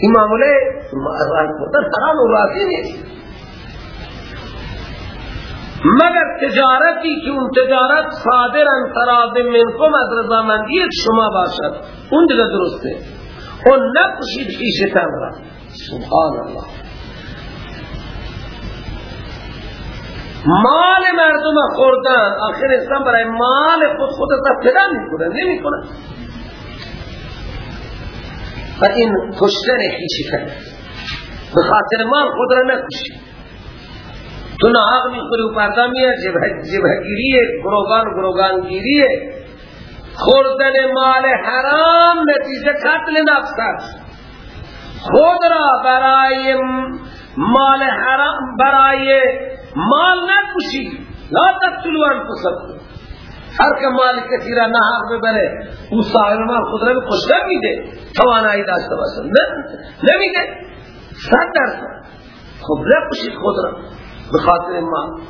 این از خودت حرام و راضی نیست. مگر تجارتی که اون تجارت صادرن تراض منکم از رضامندی شما باشد. اون دیگه درسته. اون نپشید خیشتن را سبحان الله مال مردم خوردن. آخر اسلام برای مال خود خود را پیدا می‌کنن نمی‌کنن و این کشتن کرد به خاطر مال خود را نکشی تو ناحق می‌خوری و پردا میاد جبهگیریه گروگان گروگانگیریه خوردن مال حرام نتیجه قتل نفس است. خود را برای مال حرام برای مال نکشی لا تقتلوا انفسکم. هر که مال کسی را نحق ببره او صاحب مال خود را به کشتن میده. توانایی داشته باشه. نمیده. صد درصد. خب نکشید خود را. به خاطر مال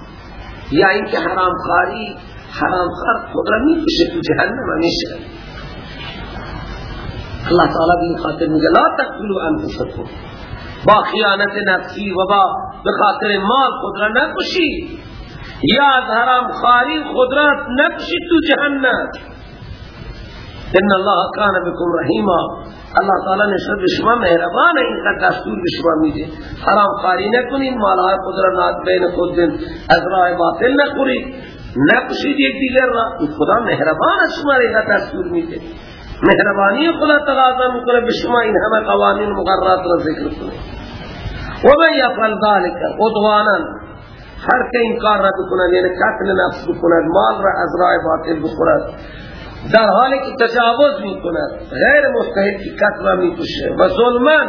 یا اینکه حرام خاری حرام خار خود را می‌کشه تو جهنم همیشه. اللہ تعالی به خاطر میگه لا تقتلوا انفسکم. با خیانت نفسی و با به خاطر مال خود را نکشید. یا از حرام خاری خود را نکشید تو جهنم. ان الله کان بكم رحیما. اللہ تعالی نشد به شما مهربان این قد دستور به شما میده. حرام خاری نکنید مالهای خود را ناد بین خود از راه باطل نخورید. نکشید یک دیگر را. خدا مهربان شما را دستور میده. مهربانی خدا تقاضا می‌کنه به شما این همه قوانین مقررات را ذکر کنه. و من یفعل ذلك عدوانا هر که این کار را بکند یعنی قتل نفس بکند مال را از راه باطل بخورد. در حالی که تجاوز می‌کند غیر مستحق کی را می‌کشه و ظلمن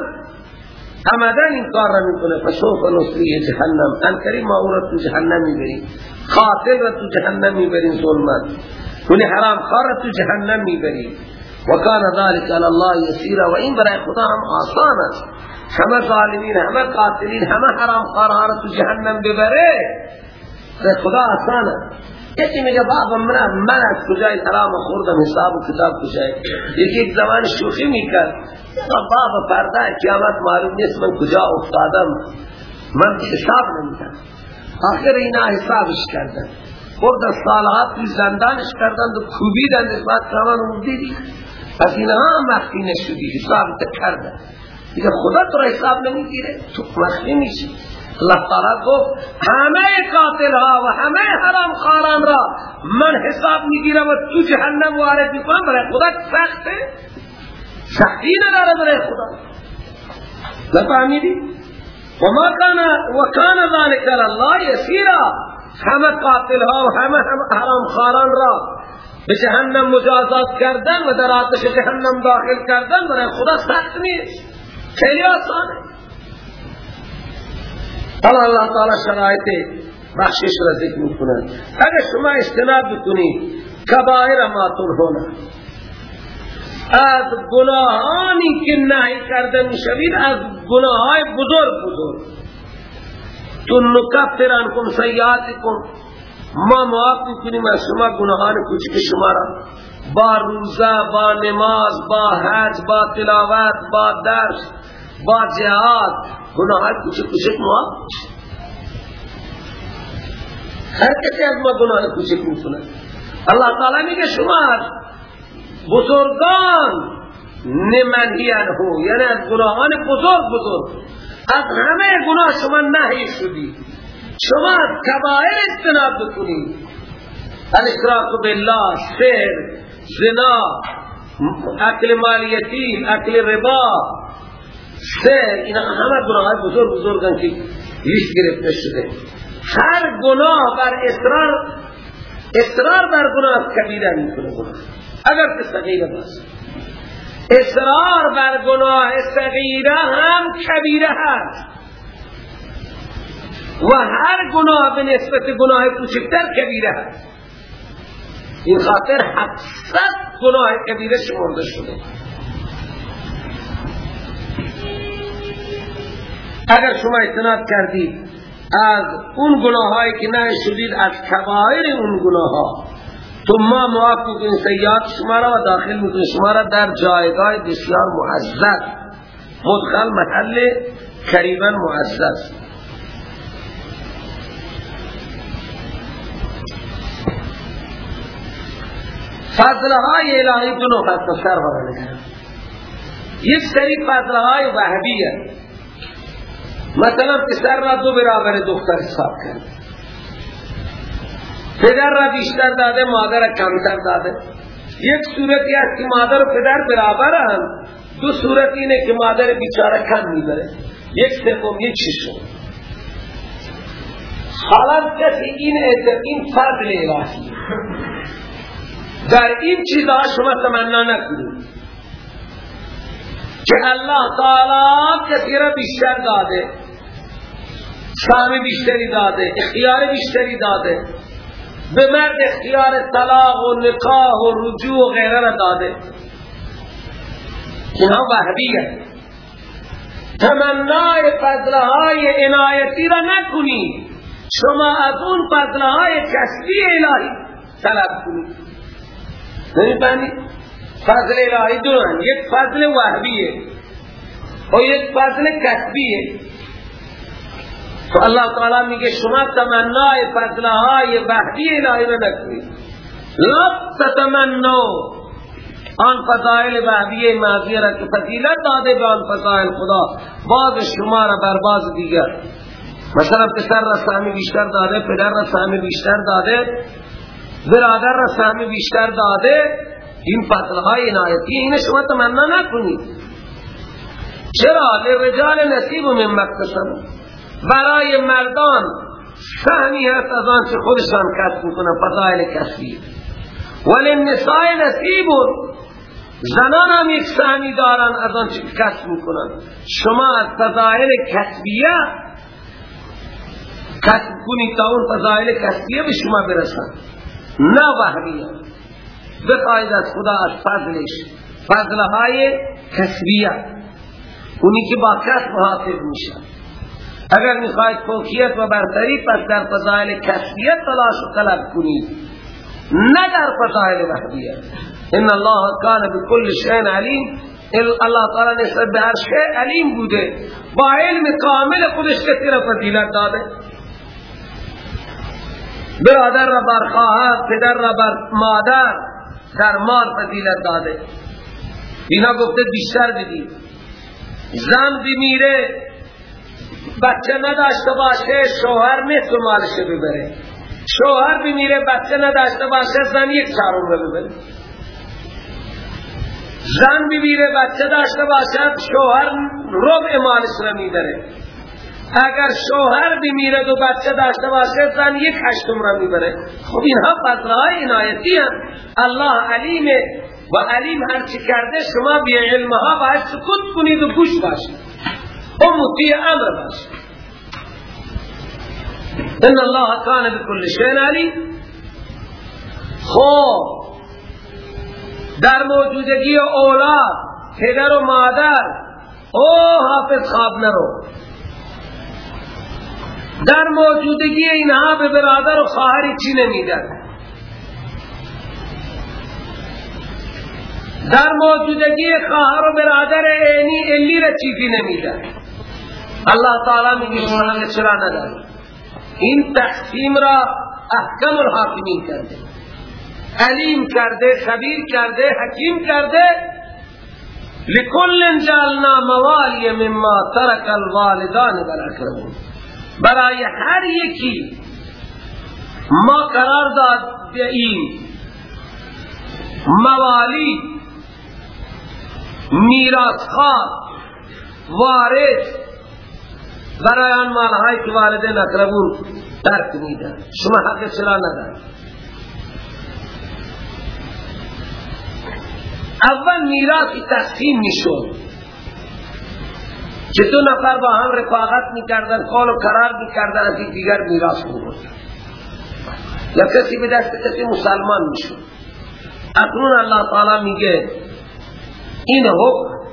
عمدن این کار را می‌کنه فسوف نصری جهنم. ان کریم ما او را تو جهنم می‌بریم. قاتل را تو جهنم می‌بریم ظلمن کلی حرام خار را تو جهنم می‌بریم. وكان ذلك على الله يسيرا و این برای خدا هم آسان است. همه ظالمین همه قاتلین همه حرام خارها تو جهنم ببره. خدا آسان است. یکی میگه بابا من من از کجای حرام خوردم حساب و کتاب کجای؟ یکی ایک زمان شوخی می‌کرد. بابا پرده قیامت معلوم نیست من کجا افتادم. من حساب نمیدم آخر اینا حسابش کردن. بردن سالها توی زندانش کردن و کوبیدن از بعد کمان اون دیدی. پس اینها مخفی نشدی حساب کرده دیگه خدا تو حساب نمی‌گیره تو مخفی میشی. اللہ تعالی همه قاتل ها و همه حرام خاران را من حساب می‌گیرم و تو جهنم وارد می‌کنم برای خدا سخته؟ سختی نداره برای خدا. نفهمیدی؟ و ما کان و کان ذلك الله یسیرا. همه قاتل ها و همه حرام خاران را به جهنم مجازات کردن و در آتش جهنم داخل کردن برای خدا سخت نیست. خیلی آسانه. حالا اللہ تعالی شرایط بخشش را ذکر می‌کنند اگر شما استناد بکنید کبائر ما تنهونه از گناهانی که نهی کرده می‌شوید از گناههای بزرگ بزرگ. تو نکفر انکم سیاتکم ما معاف می‌کنیم از شما گناهان کوچک شما را. با روزه با نماز با حج با تلاوت با درس. با جهاد گناهان کوچک کوچک معاف هر کسی از ما گناه کوچک می‌کنه. الله تعالی میگه شما بزرگان نمنهیان هو یعنی از گناهان بزرگ بزرگ. از همه گناه شما نهی شدی. شما کبائر اجتناب بکنید الاشراق بالله سر زنا اکل مالیتین اکل ربا. سر اینا همه گناه بزرگ بزرگن که لیست گرفته شده. هر گناه بر اصرار اصرار بر گناه کبیره می‌کنه گناه. اگر که صغیره باشه اصرار بر گناه صغیره هم کبیره هست. و هر گناه به نسبت گناه کوچکتر کبیره هست. این خاطر حقصد گناه کبیره شمرده شده. اگر شما اعتناد کردید از اون گناه هایی که نه شدید از کبایر اون گناه ها تو ما معاف می‌کنیم سیاد شما را و داخل می‌کنیم. شما را در جایگاه بسیار معزز مدخل محل قریبا معزز. فضلهای الهی دو نوع هست سر یک سری فضلهای وحبیه مثلا پسر را دو برابر دختر حساب کرد. پدر را بیشتر داده مادر را کمتر داده. یک صورتی است که مادر و پدر برابر هم دو صورت اینه که مادر بیچاره کم می‌بره. یک سوم یک ششم. حالا کسی این این فضل الهی در این چیزها شما تمنا نکنید. که الله تعالی کسی را بیشتر داده. سامی بیشتری داده اختیار بیشتری داده به مرد اختیار طلاق و نکاح و رجوع و غیره را داده اینا وحبیه تمنای فضلهای عنایتی را نکنید شما از اون فضلهای کسبی الهی طلب کنید نمی‌فهمید فضل الهی دو یک فضل وحبیه و یک فضل کسبیه تو اللہ تعالی میگه شما تمنای فضلهای وحدی الهی را نکنید لا تتمنو. آن فضائل وحدی ماضی را که فضیلت داده به آن فضائل خدا باز شما را بر باز دیگر. مثلا پسر را سامی بیشتر داده پدر را سامی بیشتر داده برادر را سامی بیشتر داده این فضلهای عنایتی این شما تمنا نکنید. چرا؟ لرجال نصیب من مکتسب برای مردان سهمی هست از آنچه خودشان کسب می‌کنن فضائل کسبی. ولی نسای نصیب زنان هم یک سهمی دارن از آنچه کسب می‌کنن. شما از فضائل کسبیه کسب کنید تا اون فضائل کسبیه به شما برسن. نه وحمیه بخواید از خدا از فضلش فضلهای کسبیه. اونی که با کسب حاصل میشن اگر می‌خواید فوقیت و برتری پس در فضائل کسبیت تلاش و طلب کنید. نه در فضائل وحدیت ان الله کان بكل شیء علیم. الله تعالی نسبت به هر علیم بوده. با علم کامل خودش کسی را فضیلت داده. برادر را بر خواهر پدر را بر مادر در مال فضیلت داده. اینا گفته بیشتر بدید. زن بمیره. بچه نداشته باشه شوهر نصف مالش ببره. شوهر بمیره بچه نداشته باشه زن یک چهارم رو ببره. زن بمیره بچه داشته باشه شوهر ربع مالش رو می‌بره. اگر شوهر بمیره دو بچه داشته باشه زن یک هشتم رو می‌بره. خب اینها فضلهای عنایتی هم الله علیمه و علیم هرچی کرده شما بی علمها باید سکوت کنید و گوش باشید. و مطیع امر باشه ان الله کان بكل شيء علیم خب در موجودگی اولاد پدر و مادر. او حافظ خواب نرو. در موجودگی اینها به برادر و خواهری چی نمیدن؟ در موجودگی خواهر و برادر اینی الی را چیزی نمیدن. اللہ تعالی میگه شما چرا نداری این تقسیم را احکم الحاکمین کرده. علیم کرده خبیر کرده حکیم کرده. لکل جعلنا موالی مما ترک الوالدان بالاکرمون برای هر یکی ما قرار داد این موالی میراث وارث برای آن مالهایی که والدین اقربون ترک میدن. شما حق چرا ندارید؟ اول میراثی تقسیم می‌شد. که دو نفر با هم رفاقت می‌کردن قول و قرار می‌کردن از این دیگر میراث میبردن یا کسی به دست کسی مسلمان می‌شد. اکنون الله تعالی میگه این حکم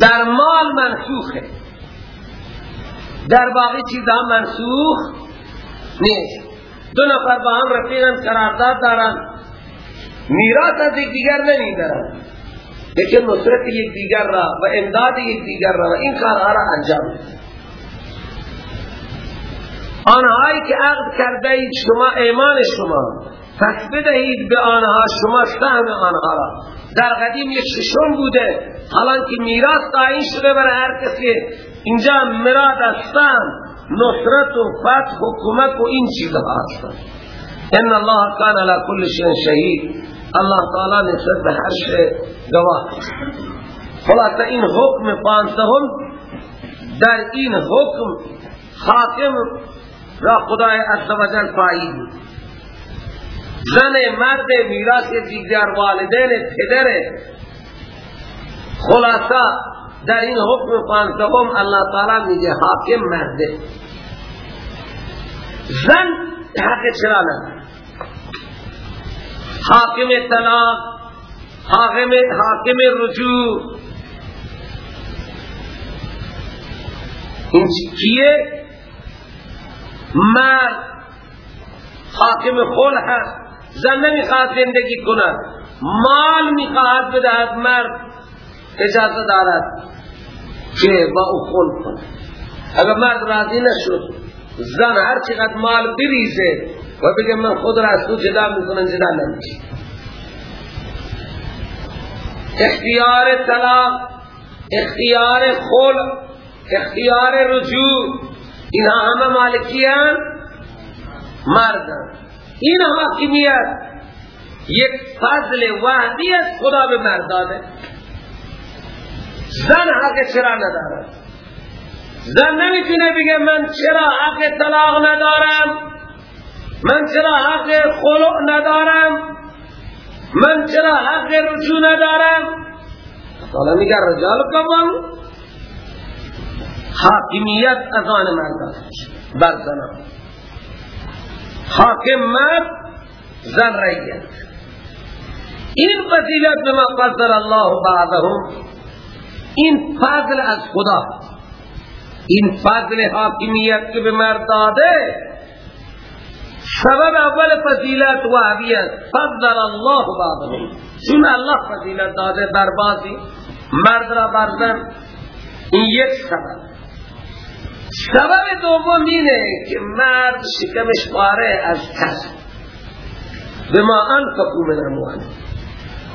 در مال منسوخه. در باقی چیزها منسوخ نیست. دو نفر با هم رفیقن قرارداد دارن. میراث از یک دیگر دارن لیکن نصرت یک دیگر را و امداد یک دیگر را و این کارها را انجام ده آنهایی که عقد کرده اید شما ایمان شما. پس بدهید به آنها شما سهم آنها را. در قدیم یک ششم بوده. حالا که میراث تعیین شده برای هر کسی اینجا مراد سهم نصرت و فتح و کمک و این چیزها هستند ان الله کان علی کل شیء شهید. الله تعالی نسبت به هر شی گواه خلاصه این حکم پانزدهم در این حکم حاکم را خدای عزوجل پایید زن مرد میراث دیگر والدین پدر. خلاصه در این حکم پانزدهم الله تعالی میگه حاکم مرده زن حق چرا حاکم طلاق حاکم حاکم رجوع. این کیه؟ مرد. حاکم خل هست زن نمی‌خواد زندگی کند. مال می‌خواد بدهد مرد اجازه دارد که با او خل کند. اگر مرد راضی نشد زن هر چقدر مال بریزه و بگه من خود را از تو جدا می‌کنم جدا نمیشه اختیار طلاق اختیار خل اختیار رجوع اینها همه مالکیان مردن. این حاکمیت یک فضل وحدی از خدا به مرد داده. زن حق چرا نداره زن نمی‌تونه بگه من چرا حق طلاق ندارم؟ من چرا حق خلق ندارم؟ من چرا حق رجوع ندارم؟ حالا میگه رجال کبان حاکمیت از آن مرد بر زنان. حاکم مرد زن رئیت این فضیلت بما قدر الله بعدهم این فضل از خدا. این فضل حاکمیت که به مرد داده. سبب اول فضیلت وحدیت فضل الله بعدهم چون الله فضیلت داده بر بازی مرد را بر این یک سبب. سبب دوم اینه که مرد شکمش پاره از کسب به ما انفقو من اموال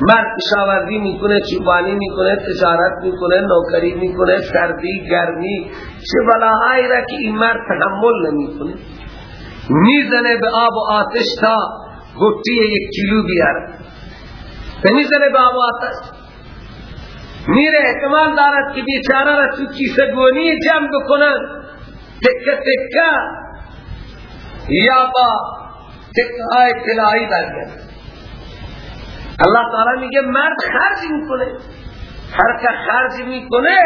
مرد کشاورزی می‌کنه چوبانی می‌کنه تجارت می‌کنه نوکری می‌کنه سردی گرمی چه بلاهایی را که این مرد تحمل نمی‌کنه. می‌زنه به آب و آتش تا گفتی یک کیلو بیاره. می‌زنه به آب و آتش. میره احتمال دارد که بیچاره را تو کیسه گونی جمع بکنن. تکه تکه یا با تکه های تلائی برگرد اللہ تعالی میگه مرد خرج می‌کنه هر که خرج می‌کنه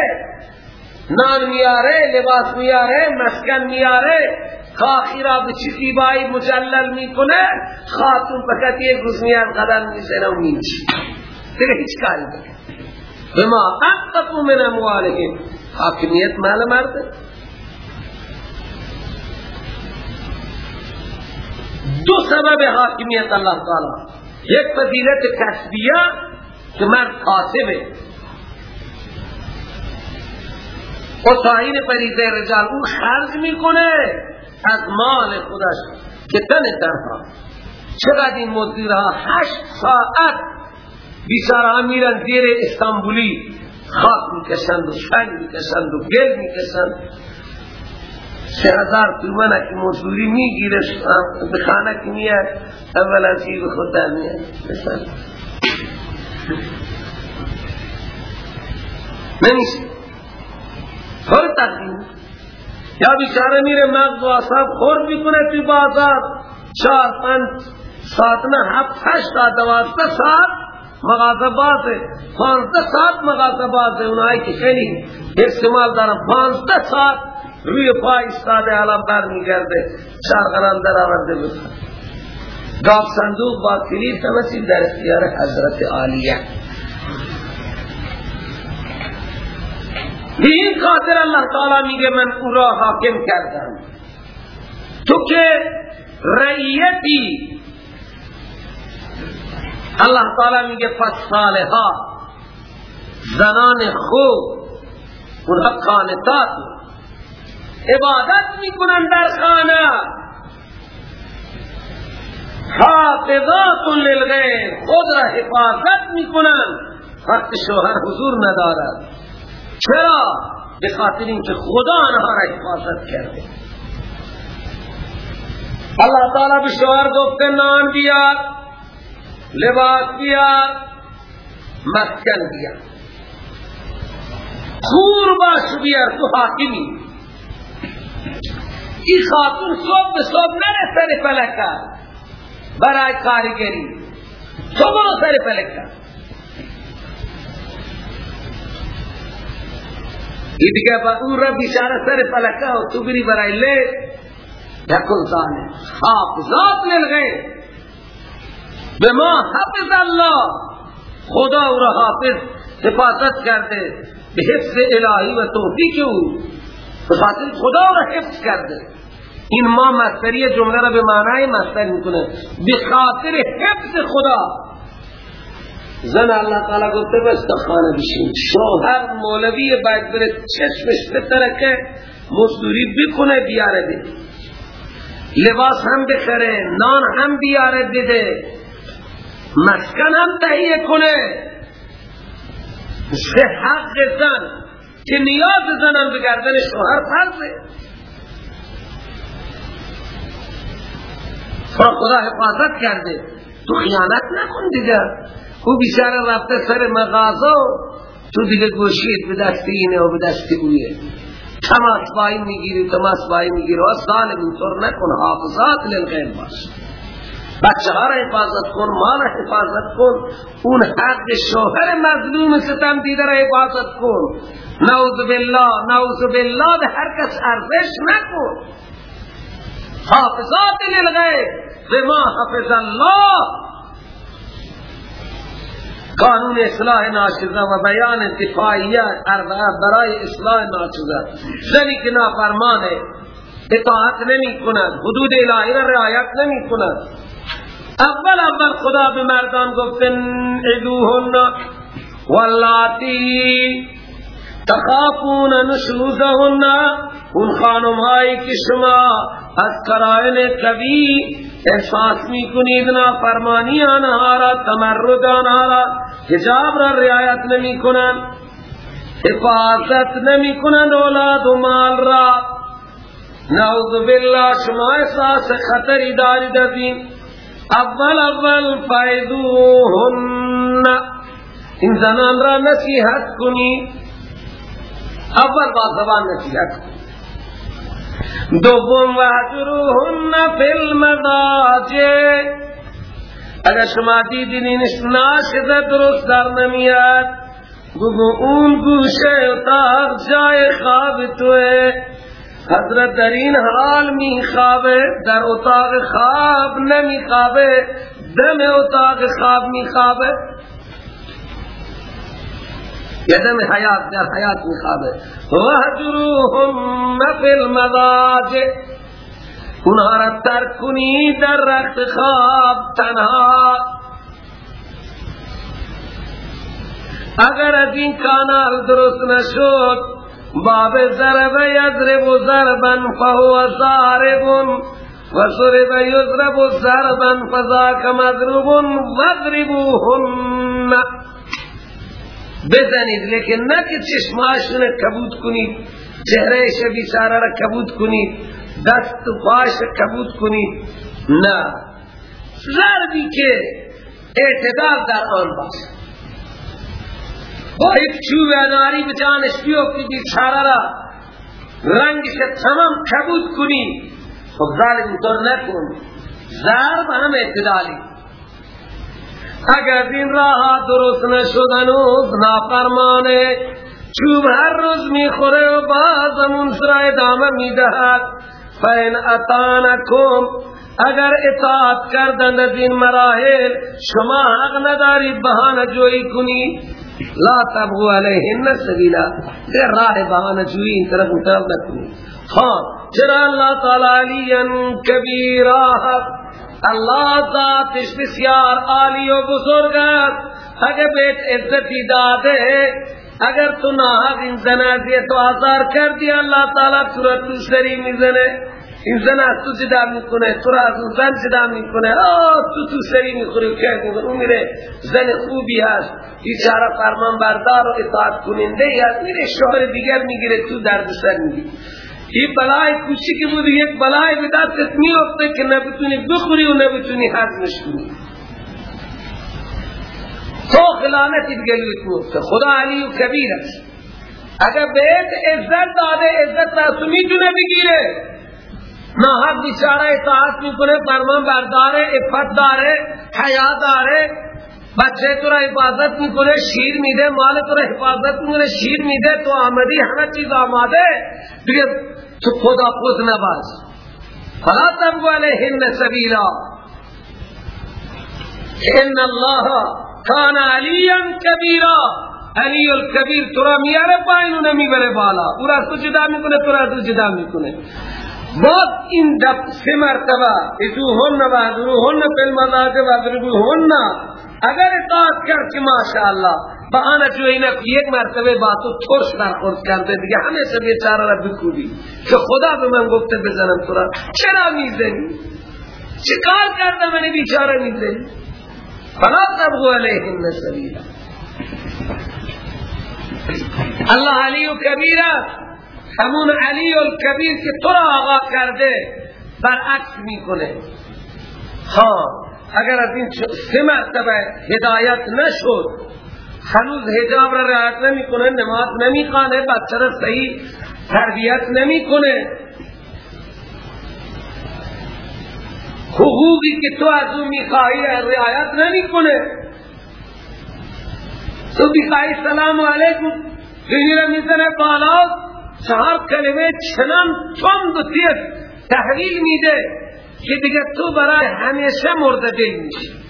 نان میاره لباس میاره مسکن میاره کاخی را به چی زیبایی مجلل می‌کنه خاتون فقط یک روز میان قدم می‌زنه و میمیشه دیگه هیچ کاری بکنه بما انتقو من اموالهم حاکمیت مال مرده دو سبب حاکمیت اللہ تعالی یک فضیلت کسبیه که مرد کاسبه و صاحب فریضه رجال اون خرج می‌کنه از مال خودش که تن تنها چقدر این مدیرها هشت ساعت بیچاره میرن زیر استانبولی خاک می‌کشند و سنگ می‌کشند و گل می‌کشند سه هزار تومن که مزدوری می‌گیره به خانه که میاد اول از به خود در میاد. نمیشه. خور تقدیم. یا بیچاره میره مغز و اصاب خور می‌کنه توی بازار. چار پنج ساعت نه هفت هشت دوازده ساعت مغازه بازه. پانزده ساعت مغازه بازه. اونایی که خیلی استعمال دارن پانزده ساعت روی پای استاده حالا بر میگرده چارغنان در آورده بکن گاب صندوق با کلید تمسی در اختیار حضرت عالیه. به این خاطر اللہ تعالی میگه من او را حاکم کردم. تو که رعیتی. اللہ تعالی میگه پس زنان خوب. اونها قانتات. عبادت می‌کنن در خانه. حافظات للغیر خود را حفاظت می‌کنن. وقت شوهر حضور ندارد چرا؟ به خاطر اینکه خدا آنها را حفاظت کرده. اللہ تعالی به شوهر گفته نان بیار لباس بیار مسکن بیار. خور باش بیار تو حاکمی. این خاتون صبح به صبح نره سر فلکا برای کارگری. تو برو سر فلکا این دیگه با اون را بیچاره سر فلکا و تو بری برای لی یکن ظالم حافظات للغیر به ما حفظ الله. خدا او را حافظ حفاظت کرده. به حفظ الهی و توفیق او. به خاطر خدا را حفظ کرده. این ما مستری جمله را به معنای مستر می‌کنه. به خاطر حفظ خدا. زن الله تعالی گفته بس خانه بشین. شوهر مولوی باید بره چشمش بترکه مزدوری بکنه بیاره بده. لباس هم بخره نان هم بیاره بده. مسکن هم تهیه کنه. به حق زن. که نیاز زنم به گردن شوهر فرضه. خدا حفاظت کرده. تو خیانت نکن دیگه. او بیچاره رفته سر مغازه تو دیگه گوشید به دست اینه و به دست اویه تماس بایی می‌گیری تماس بایی می‌گیری. و ظالم اینطور نکن حافظات للغیر باش. بچه ها را حفاظت کن مال حفاظت کن. اون حق شوهر مظلوم ستم دیده را حفاظت کن. نعوذ بالله نعوذ بالله ده هر کس ارزش نکن. حافظات للغیر بما حفظ الله. قانون اصلاح ناشده و بیان اربعه برای اصلاح ناشده زنی که نافرمانه اطاعت نمی کند حدود الهی را رعایت نمی کند. اول اول خدا به مردان گفتن ادوهن واللاتی تخافون نشوزهن. اون خانم هایی که شما از قرائن قوی احساس می کنید نا فرمانی آنها را تمرد آنها را حجاب را رعایت نمی کنند حفاظت نمی کنند اولاد و مال را. نعوذ بالله شما احساس خطری دارید از این. اول اول فایدوهن این زنان را نصیحت کنید اول با زبان نصیحت کنید دوم وحجروهن فی المضاجع. اگر شما دیدین این ناشده درست در نمیاد گو اون گوشه اتاق جای خواب توه. حضرت در این حال می خوابه در اتاق خواب نمی خوابه دم اتاق خواب می خوابه یدم حیات در حیات می خوابه وحجروهم فی المضاجع اونها را ترک در رخت خواب تنها. اگر از این کانال درست نشد باب ضرب یضرب ضربا فهو ضارب و ضرب یضرب ضربا فذاک مضرب واضربوهن. بزنید لیکن نه که چشماشون کبود کنید چهره شبی سارا را کبود کنید دست و پاش کبود کنید. نه. ضربی که اعتدال در آن باشه. با یک چوب اناری به جانش بیفتی بیچاره را رنگش تمام کبود کنی۔ خب ظالم اینطور نکن ضرب هم اعتدالی۔ اگر این راه درست نشدن و نافرمانه چوب هر روز میخوره و باز همون سر ادامه میدهد فین اتانکم اگر اطاعت کردن از این مراحل، شما حق ندارید بهانه جویی کنی۔ لا تبغوا علیهن سبیلا در راه بهانه جویی این طرف اون طرف نکنی ہاں چرا اللہ تعالی علی کبیرہ اللہ ذاتش بسیار عالی و بزرگ اگر بیت عزتی داده اگر تو ناحق این زنازی تو آزار کردی اللہ تعالی صورت تو سری می‌زنه. این زن از تو جدا می‌کنه تو را از اون زن جدا می‌کنه. تو تو سری می‌خوری. که می‌کنه اون میره. زن خوبی هست. بیچاره فرمان بردار و اطاعت کننده هست. میره شوهر دیگر می‌گیره تو درد سر می‌گیره این بلای کوچیکی بود یک بلای به دستت میفته که نبتونی بخوری و نبتونی هضمش کنی. تو خلانتی بگلویت میفته خدا علی و کبیر است. اگر بهت عزت داده عزت را تو می‌تونه بگیره. نه حق بیچاره اطاعت می‌کنه فرمان برداره افت داره حیا داره. بچه تو را حفاظت می‌کنه شیر میده مال تو را حفاظت می‌کنه شیر میده. تو آمدی همه چیز آماده. دیگه تو خدا خود نباز. فلا تبگو علیهن سبیلا. ان الله کان علیا کبیرا. علی الکبیر تو را میاره پایین نمی‌بره بالا. او را تو جدا می‌کنه تو را تو جدا می‌کنه. باز این دب سه مرتبه اتوهن و ادروهن فی المضاجع و ادربوهن اگر اطاعت کرد که ماشاءالله بهانه جو اینا یک مرتبه با تو ترش برخورد کرده دیگه همیشه بیچاره را بکوبی که خدا به من گفته بزنم تو را چرا می‌زنی چه کار کرده من بیچاره می‌زنی فلا تبغو علیهن سبیلا الله علی و کبیر همون علی و کبیر که تو را آقا کرده برعکس می‌کنه. ها اگر از این سه مرتبه هدایت نشد هنوز حجاب را رعایت نمی‌کنه نماز نمی‌خوانه بچه را صحیح تربیت نمی‌کنه. حقوقی که تو از اون می‌خواهی رعایت نمی‌کنه. تو بخواهی سلام علیکم دنی را می‌زنه بالا. چهار کلمه چنان تند و تیز تحویل میده که دیگه تو برای همیشه مرده دل میشی.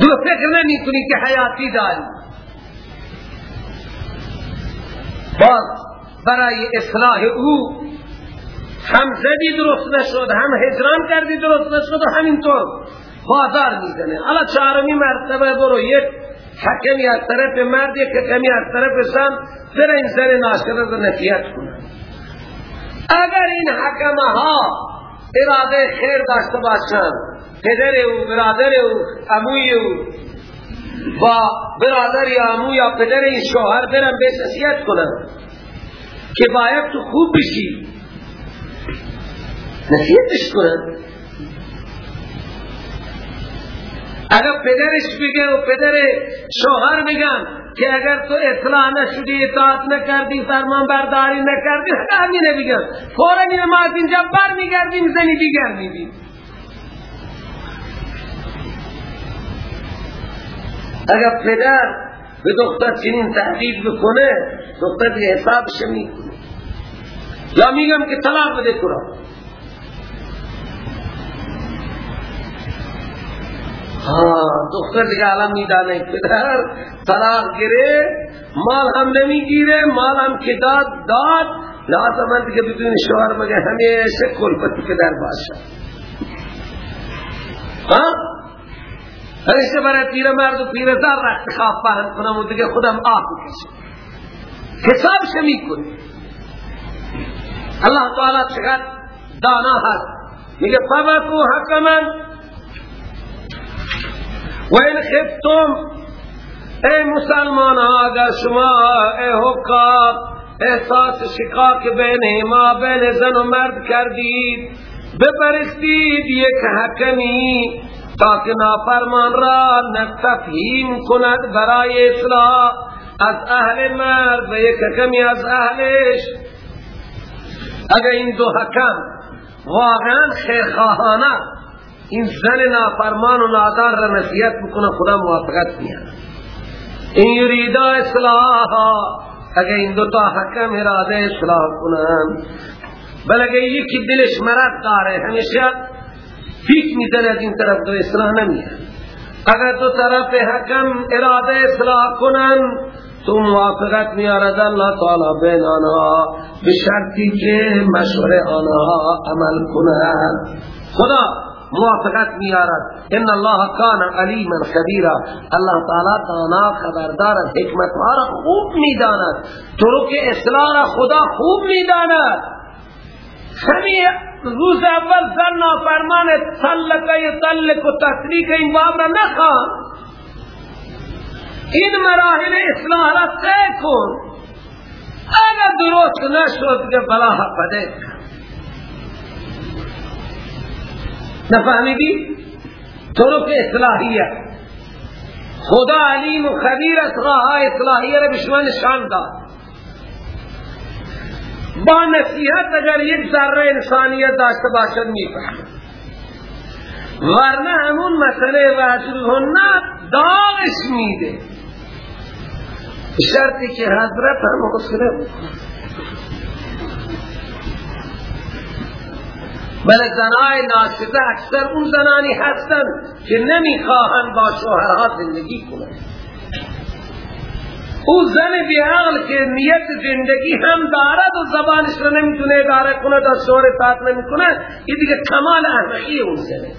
دو فکر نمی کنی که حیاتی داری. باز برای اصلاح او هم زدی درست نشد هم هجران کردی درست نشد و همینطور بازار می‌زنه. حالا چهارمی مرتبه برو یک حکمی از طرف مرد یک حکمی از طرف زن برای این سر ناشده رو نفیت کنه. اگر این حکمه ها اراده خیر داشته باشند پدر او برادر او اموی او و برادر یا امو یا پدر این شوهر برن به نصیحت کنن که باید تو خوب بشی. نصیحتش کنن اگر پدرش بگن و پدر شوهر بگن که اگر تو اطلاع نشدی اطاعت نکردی فرمان برداری نکردی همینه بگن فورا این ما از اینجا بر میگردیم زنی دیگر میدیم اگر پدر به دختر چنین تحقیق بکنه دختر دیگه حسابش می‌کنه. یا میگم که طلاق بده قرآن دختر دیگه الان میدانه پدر طلاق گره مال هم نمی‌گیره مال هم که داد داد لازم من دیگه بدون شوهر مگه همیشه کلپتی پدر باشه ها همیشه برای پیر مرد و پیر زر رخت خواب پهن کنم و دیگه خودم آه بکشم حسابش می‌کنی الله تعالی چقدر دانا هست میگه فبکو حکمن و این خفتم ای مسلمان اگر شما ای حکام احساس شقاق بین ما بین زن و مرد کردید بپرستید یک حکمی تاکه نافرمان را نتفهیم کند برای اصلاح از اهل مرد و یک حکمی از اهلش اگر این دو حکم واقعا خیرخواهانه این زن نافرمان و نادار را نصیحت می‌کنه خدا موافقت میاد این یریدا اصلاحا اگر این دو تا حکم اراده اصلاح کنن بل اگر یکی دلش مرد داره همیشه پیک می‌زنه از این طرف دو اصلاح نمیاد اگر دو طرف حکم اراده اصلاح کنن تو موافقت میارد الله تعالی بین آنها به شرطی که مشوره آنها عمل کنند خدا موافقت میارد. ان الله کان علیما خبیرا. الله تعالی دانا خبردار حکمت را خوب می‌داند. طرق اصلاح را خدا خوب می‌داند. همین روز اول زن نافرمان طلق یطلق و این باب را نخوان. این مراحل اصلاح را طی کن. اگر درست نشد که بلا حفظه نفهمیدی؟ طرق اصلاحیه. خدا علیم و خبیر است راه اصلاحیه را به شما نشان داد. با نصیحت اگر یک ذره انسانیت داشته باشد می‌فهمد ورنه همون مسئله واجبهن داغش میده. شرطی که حضرت هم حسنه بله زنای ناشده اکثر اون زنانی هستن که نمی‌خواهند با شوهرها زندگی کنند. او زن بیعقل که نیت زندگی هم دارد و زبانش رو نمی‌تونه اداره کنه و شوهر اطاعت نمی‌کنه این دیگه کمال احمقی اون زنه.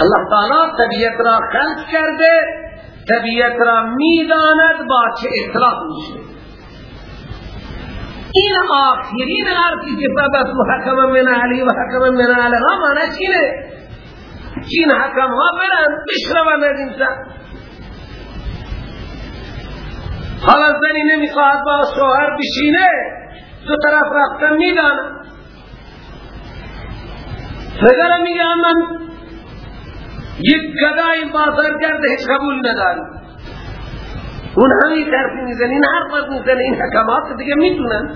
الله تعالی طبیعت را خلق کرده. طبیعت را می‌داند با چه اطلاق میشه. این آخرین حرفی که و حکم من علی و حکم من علی ها معنی چینه چین حکم ها برن بشرون از انسان حالا زنی نمی‌خواهد با شوهر بشینه دو طرف رفتن میدانه فگر میگه من یک گدای بازار کرده هیچ قبول نداری اون همین حرفی میزن این حرف میزن این حکمات دیگه می‌تونن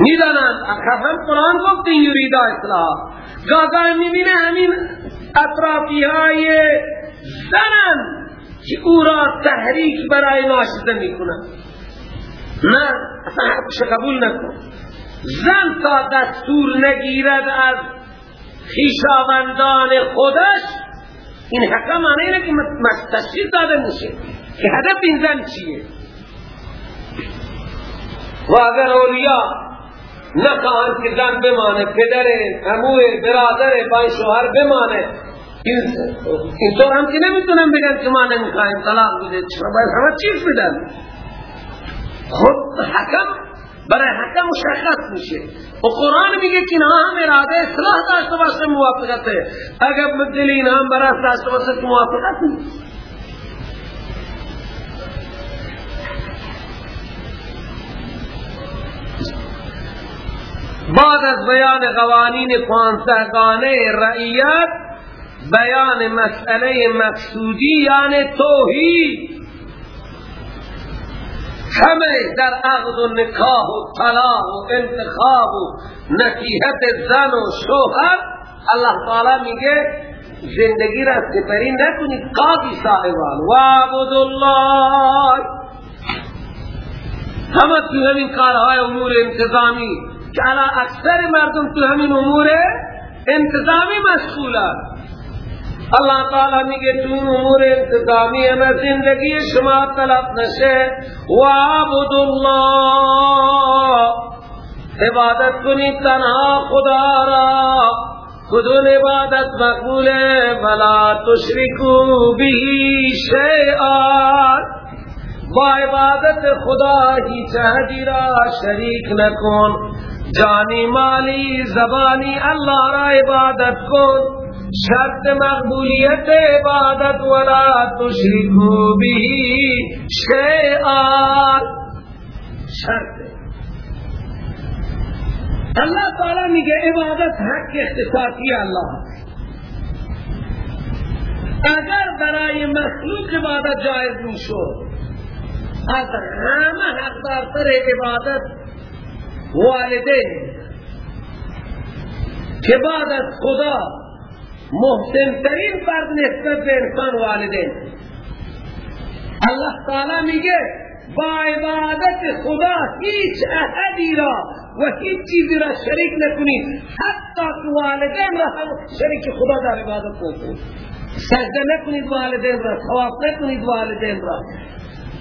می‌دانن. هم قرآن گفت این یوریدا اصلاح. گاگاه می‌بینه همین اطرافی های زنن که او را تحریک برای ناشده می‌کنن. نه اصلا حرفش قبول نکن. زن تا دستور نگیرد از خیشاوندان خودش این حقا معنی اینه که مستشیر داده میشه که هدف این زن چیه؟ و اگر اولیا نخواهند که زن بمانه پدر اموه برادر بای شوهر بمانه اینطور هم که نمی‌تونن بگن که ما نمی‌خوایم طلاق بده چرا؟ باید همه چیز بدن. خود حکم برای حکم مشخص میشه. و قرآن میگه که اینها هم اراده اصلاح داشته باشه موافقته اگر مدل اینها هم برای داشته باشه موافقت نیست. بعد از بیان قوانین پانسهگانه رعیت بیان مسئله مقصودی یعنی توحید. همه در عقد و نکاح و طلاق و انتخاب و نصیحت زن و شوهر الله تعالی میگه زندگی را سپری نکنید قاضی صاحبان. و عبد الله همه تو همین کارهای امور انتظامی که الان اکثر مردم تو همین امور انتظامی مشغولند اللہ تعالی میگه تو امور انتظامی اما زندگی شما طلب نشه وعبد الله۔ عبادت کنی تنها خدا را۔ خودون عبادت مقبول ولا تشرکو به شیئا۔ با عبادت خدا هیچ حدی را شریک نکن جانی مالی زبانی اللہ را عبادت کن شرط مقبولیت عبادت ولا تشرکو به شیئا. شرط. اللہ تعالی میگه عبادت حق اختصاصی اللہ اگر برای مخلوق عبادت جائز میشد از همه حقدارتر عبادت والدین. که بعد از خدا. محسن ترین فرد نسبت به انسان والدین الله تعالی میگه با عبادت خدا هیچ احدی را و هیچ چیزی را شریک نکنید حتی تو والدین را هم شریک خدا در عبادت نکنید سجده نکنید والدین را ثواب نکنید والدین را.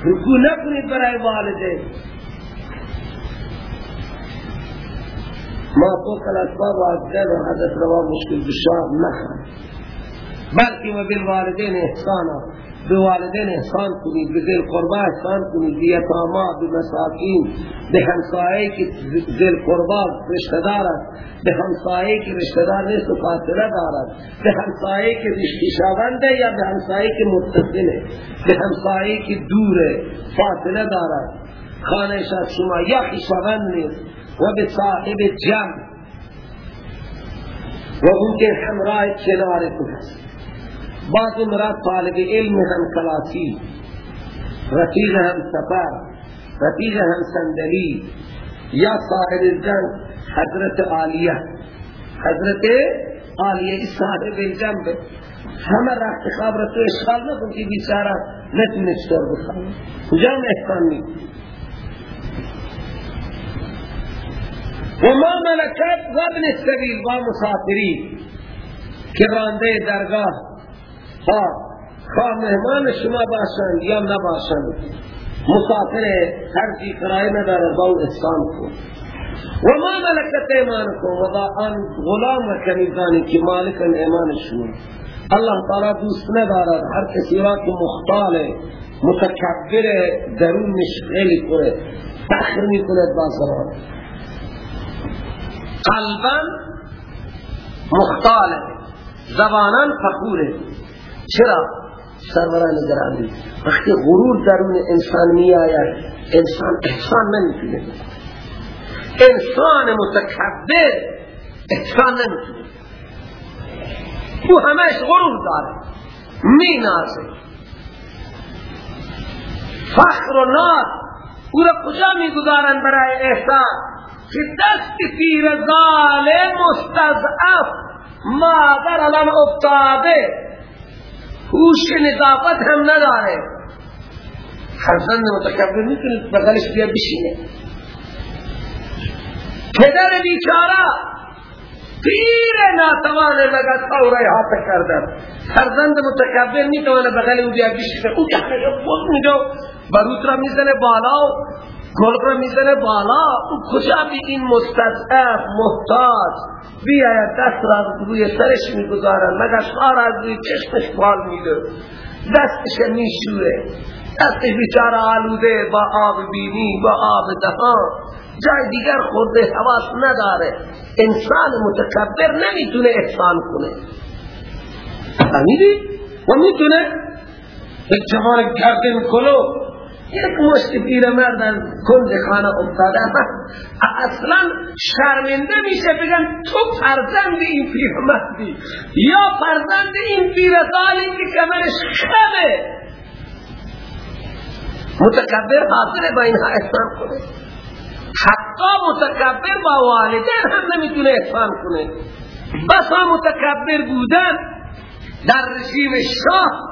رکو نکنید برای والدین. ما فوق الاسباب و ازداد و حدث روا مشکل بشار نخواهد بلکه و بالوالدین احسانا به والدین احسان کنید به ذل قربا احسان کنید به یتاما به مساکین به همسایه که ذل قربا رشته دارد به همسایه که رشته دار نیست و فاصله دارد به همسایه که خویشاونده یا به همسایه که متصله به همسایه که دوره فاصله دارد خانهش از شما یا خویشاوند نیست. و به صاحب جمع و اون که همراه کنارتون هست بعض مراد طالب علم هم کلاسی رفیق هم سفر. رفیق هم سندلی یا صاحب الجنگ حضرت عالیه حضرت عالیه صاحب الجنب همه رخت خواب را تو اشغال نکن که بیچارا نتونه چطور بخواه کجا احسان نیست و ما ملکت و ابن السبیل و مسافری که رانده درگاه. خواه خواه مهمان شما باشند یا نباشند. مسافر هر چی کرایه نداره با احسان کن و ما ملکت ایمانکم و با آن غلام و کنیزانی که مالک ایمان شما اللہ تعالی دوست ندارد هر کسی را که مختال متکبر درون خیلی کنه فخر می کند با زمان. قلبا مختال. زبانان فخوره چرا؟ سروران گرامی. وقتی غرور درون انسان می آید انسان احسان نمی‌تونه انسان متکبر احسان نمی‌تونه او همش غرور داره. می نازه فخر و ناز. او را کجا می گذارن برای احسان؟ که دست پیر ظالم مستضعف مادر الان افتاده. هوش نظافت هم نداره. فرزند متکبر می‌تونه بغلش بیا بشینه. پدر بیچاره پیر ناتوانه مگر ثوره حاطه کردن. فرزند متکبر می‌تونه بغل او بیا بشینه. او که خود میدو بروت را می‌زنه بالا. گل را می‌زنه بالا او کجا بی این مستضعف محتاج؟ بیاید دست را روی سرش می‌گذارن مگر شار از روی چشمش بال میده. دستش میشوره. دستش بیچاره آلوده با آب بینی با آب دهان جای دیگر خورده حواس نداره. انسان متکبر نمی‌تونه احسان کنه. فهمیدی؟ و می‌تونه. یک جوان گردن کلو. یک مشت پیر مردن کند خانه افتاده اصلا شرمنده میشه بگن تو فرزند این پیر مردی یا فرزند این پیر سالی که کمرش خمه. متکبر حاضر با اینها احسان کنه. حتی متکبر با والدین هم نمی‌تونه احسان کنه. بسا متکبر بودن در رژیم شاه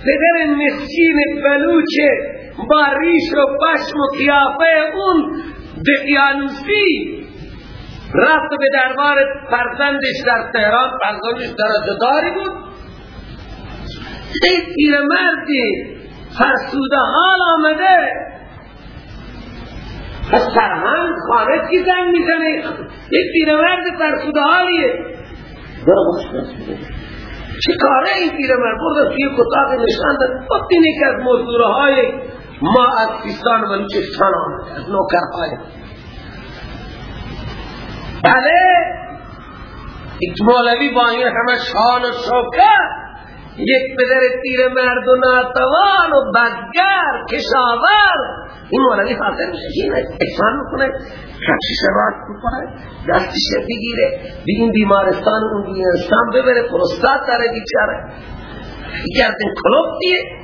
پدر مسکین بلوچه با ریش و پشم و قیافه اون دقیانوسی رفت به دربار فرزندش در تهران. فرزندش درجداری بود. یک پیرمردی. فرسوده حال آمده. از سرهنگ خانه کی زنگ می‌زنه؟ یک پیرمرد فرسوده حالیه. چه کاره این پیرمرد؟ برده توی کتاق نشان داد. خود اینه که از مزدوره های ما از سیستان بلوچستان آمده از نوکرهای بله. یک مولوی با این همه شان و شوکت یک پدر تیر مرد و ناتوان و بدگر کشاور. این مولوی حاضر میشه. احسان می‌کنه کچی شراط می‌کنه دستش بگیره به این بیمارستان اون بیمارستان ببره پروستات داره بیچاره. گردن کلوب دیه.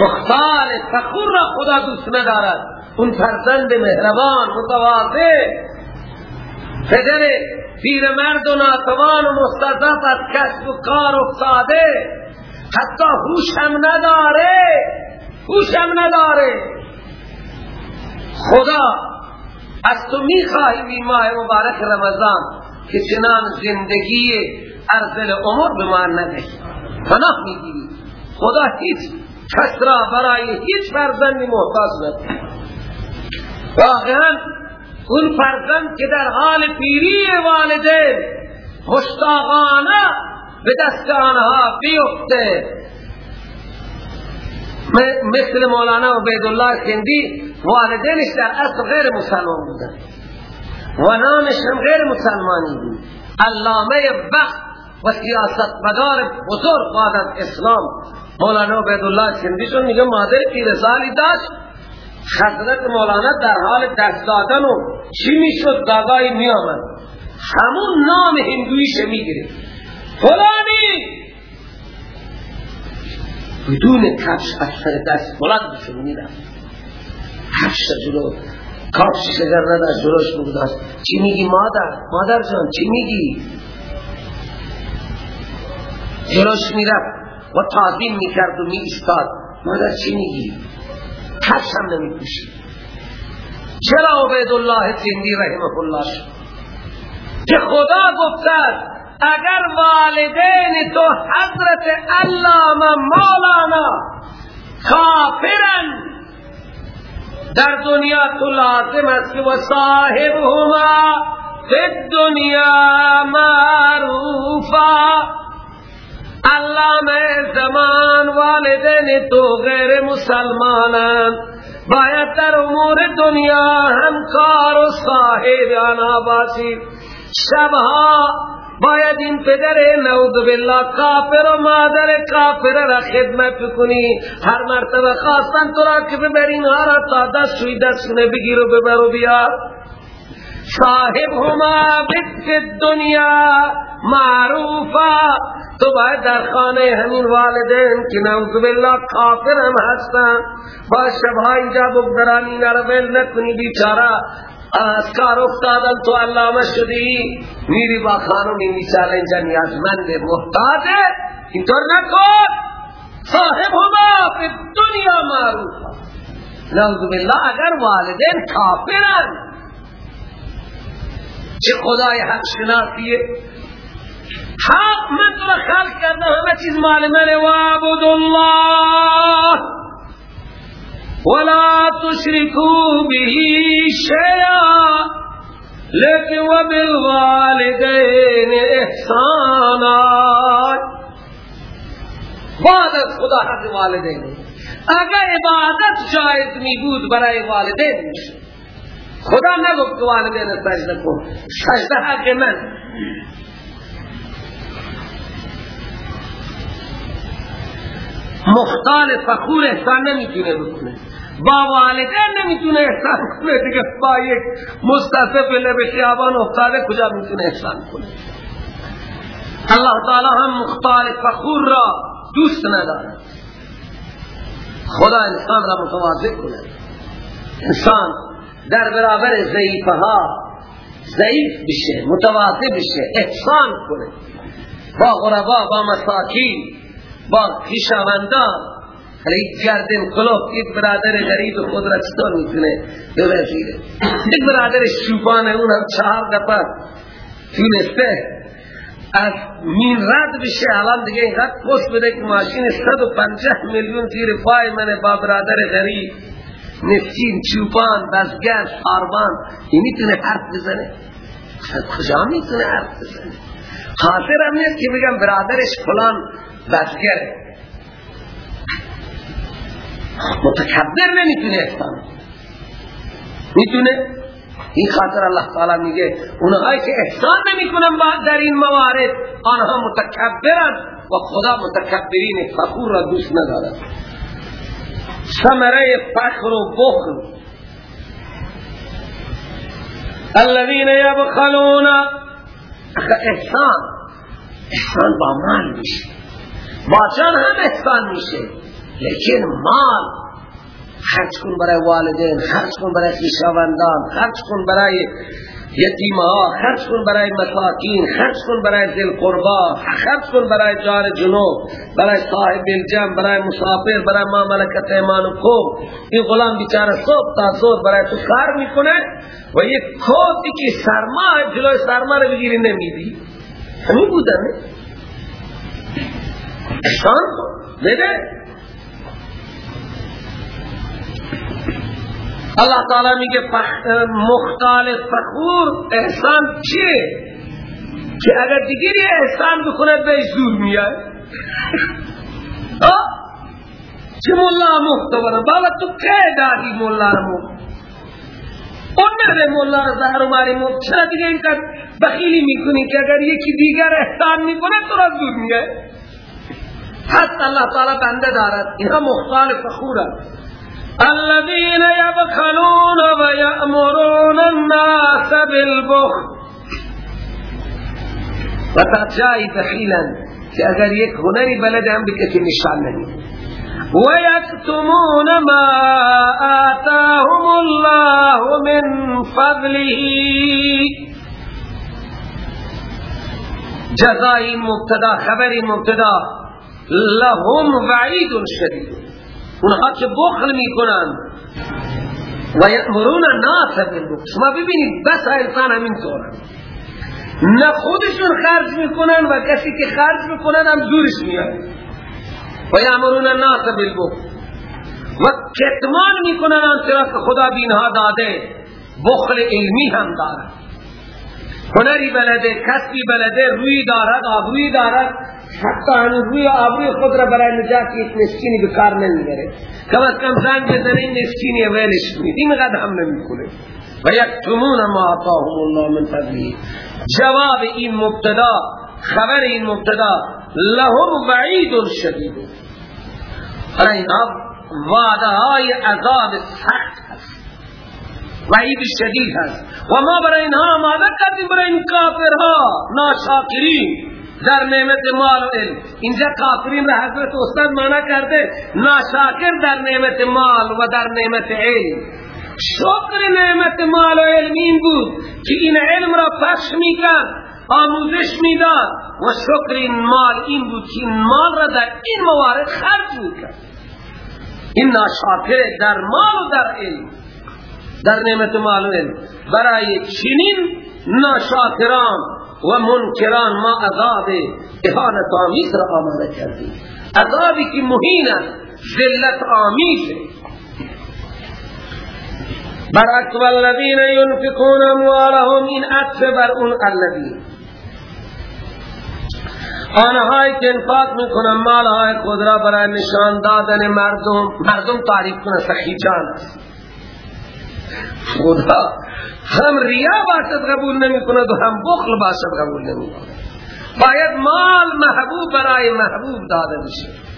مختار فخور را خدا دوست ندارد. اون فرزند مهربان متواضع. پدر مرد و ناتوان و مستضعف از کسب و کار افتاده. حتی هوش هم نداره. هوش هم نداره. خدا از تو می‌خواهی ماه مبارک رمضان که چنان زندگی ارزل عمر به ما ندهی پناه می‌گیری. خدا هیچ کس را برای هیچ فرزندی محتاج نکنه واقعا اون فرزند که در حال پیری والدین مشتاقانه به دست آنها بیفته. مثل مولانا عبیدالله سندی والدینش در اصل غیر مسلمان بودن. و نامش هم غیر مسلمانی بود. علامه وقت و سیاست مدار بزرگ بعد اسلام. مولانا عبیدالله سندی شون میگه مادر پیر سالی داشت. حضرت مولانا در حال دست دادن و چی می‌شد؟ دادایی میامد همون نام هندویش می‌گیره؟ فلانی! بدون کفش از سر دست بلند بشه میرم کفش جلو. کفشش اگر نداشت جلوش بگذاشت چی میگی مادر؟ مادر جان چی میگی؟ جلوش می‌رفت. و تعظیم می‌کرد و می استاد مادر چی میگی؟ کفش هم نمی پوشی چرا عبیدالله زندی رحمه الله شد؟ که خدا گفتد اگر والدین تو حضرت علامه مولانا کافرن در دنیا تو لازم است و صاحب هما فی دنیا معروفا. علامه زمان والدین تو غیر مسلمانان باید در امور دنیا همکار و صاحب آنا باشید شبها باید این پدر نعوذ بالله کافر و مادر کافر را خدمت کنی۔ هر مرتبه خواستن تو را که ببر اینها را تا دست شوی دست بگیر و ببر بیار صاحب هما بک دنیا معروفا تو باید در خانه همین والدین که نعوذ بالله کافر هم هستن با شبها اینجا بگذرانی نرویل نکنی بیچارا از کار افتادن تو علامه شدی میری با خانمی میچاله اینجا نیازمند محتاج. اینطور نکن. صاحب هما فی دنیا معروفا نعوذ بالله اگر والدین کافرن چه خدای حق شناسیه؟ حق من تو خلق کرده همه چیز مال منه. و عبد الله ولا تشركوا به شيئا. لیکن و بالوالدین احسانا بعد از خدا حق والدین. اگر عبادت جایز می بود برای والدین خدا نگفت والدین سجده کن. سجده حق من. مختال فخور احسان نمی‌تونه بکنه. با والدین نمی‌تونه احسان کنه. دیگه با یک مستثف لب خیابان افتاده کجا می‌تونه احسان کنه؟ الله تعالی هم مختال فخور را دوست نداره. خدا انسان را متواضع کنه. انسان در برابر ضعیفه ها ضعیف بشه متواضع بشه احسان کنه. با غربا با مساکین با خیشاوندان حالا گردن کلوف یک برادر غریب خود را چطور می‌تونه بوزیره یک برادر شوپان اون هم چهار دفعه تونسته از مین رد بشه. الان دیگه این رد پست بده که ماشین 150 میلیون زیر پای منه با برادر غریب. مسکین چوپان بزگر ساربان این می‌تونه حرف بزنه؟ کجا می‌تونه حرف بزنه؟ خاطر هم که بگم برادرش فلان بزگر متکبر نمی‌تونه احسان می‌تونه؟ این خاطر الله تعالی میگه اونهایی که احسان نمی‌کنن در این موارد آنها متکبرن و خدا متکبرین فخور را دوست ندارد ثمره فخر و بخل. الذين يبخلون احسان. احسان با مال میشه. با جان هم احسان میشه. لیکن مال خرج کن برای والدین خرج کن برای خیشاوندان خرج کن برای یتیمها خرج کن برای مساکین خرج کن برای ذل قربا خرج کن برای جار جنوب برای صاحب الجم برای مسافر برای ما ملکت ایمان و خوب این غلام بیچاره صبح تا زور برای تو کار می‌کنه و یک کوتی که سرما جلوی سرما رو بگیری نمیدی همین بودن احسان بده. اللہ تعالی میگه مختال فخور. احسان چیه که اگر دیگری احسان بکنه به زور میاد. چه مولا محتوارم بابا تو که دادی مولا رو اون نده مولا رو زهر و ماری مفت. چرا دیگه این کار بخیلی می‌کنی که اگر یکی دیگر احسان می‌کنه تو را دور میگه حتی اللہ تعالی بنده دارد اینها مختال فخورد الذين يبخلون ويأمرون الناس بالبخل. و تا جایی بخیلن که اگر یک هنری بلد هم کسی نشان ندید ما آتاهم الله من فضله. جزای مبتدا خبر مبتدا. لهم وعید شدید. اونها که بخل می‌کنن. و یأمرون الناس بالبخل. شما ببینید بس انسان همین طوره نه خودشون خرج می‌کنن و کسی که خرج می‌کنن هم دورش میاد. و یامرون الناس بالبخل. و کتمان می‌کنن آنچه که خدا بینها داده. بخل علمی هم داره هنری بلده کسبی بلده روی دارد آبروی دارد. حتی روی آبروی خود را برای نجات یک نسکینی بکار نمی‌بره. کم از کم زنگ بزنه این نسکینی ویلش کنید. این هم نمی‌کنه. و یکتمون ما آتاهم الله من فضله. جواب این مبتدا خبر این مبتدا لهم وعید شدید. برای اینها وعده های عذاب سخت هست. وعید شدید هست. و ما برای اینها آماده کردیم برای این کافرها ناشاکرین. در نعمت مال و علم. اینجا کافرین را حضرت استاد مانا کرده ناشاکر در نعمت مال و در نعمت علم. شکر نعمت مال و علم این بود که این علم را پخش می‌کرد آموزش می‌داد و شکر این مال این بود که این مال را در این موارد خرج می‌کرد. این ناشاکر در مال و در علم در نعمت مال و علم. برای چنین ناشاکران و منکران ما عذاب احانت آمیز را آماده کردیم. عذابی که مهین است ذلت آمیزه برعکس والذین ينفقون اموالهم این عطف بر اون الذین آنهایی که انفاق می‌کنن مالهای خود را برای نشان دادن مردم مردم تعریف کنن سخیچان. خدا هم ریا باشد قبول نمی کند و هم بخل باشد قبول نمی کند. باید مال محبوب برای محبوب داده بشه.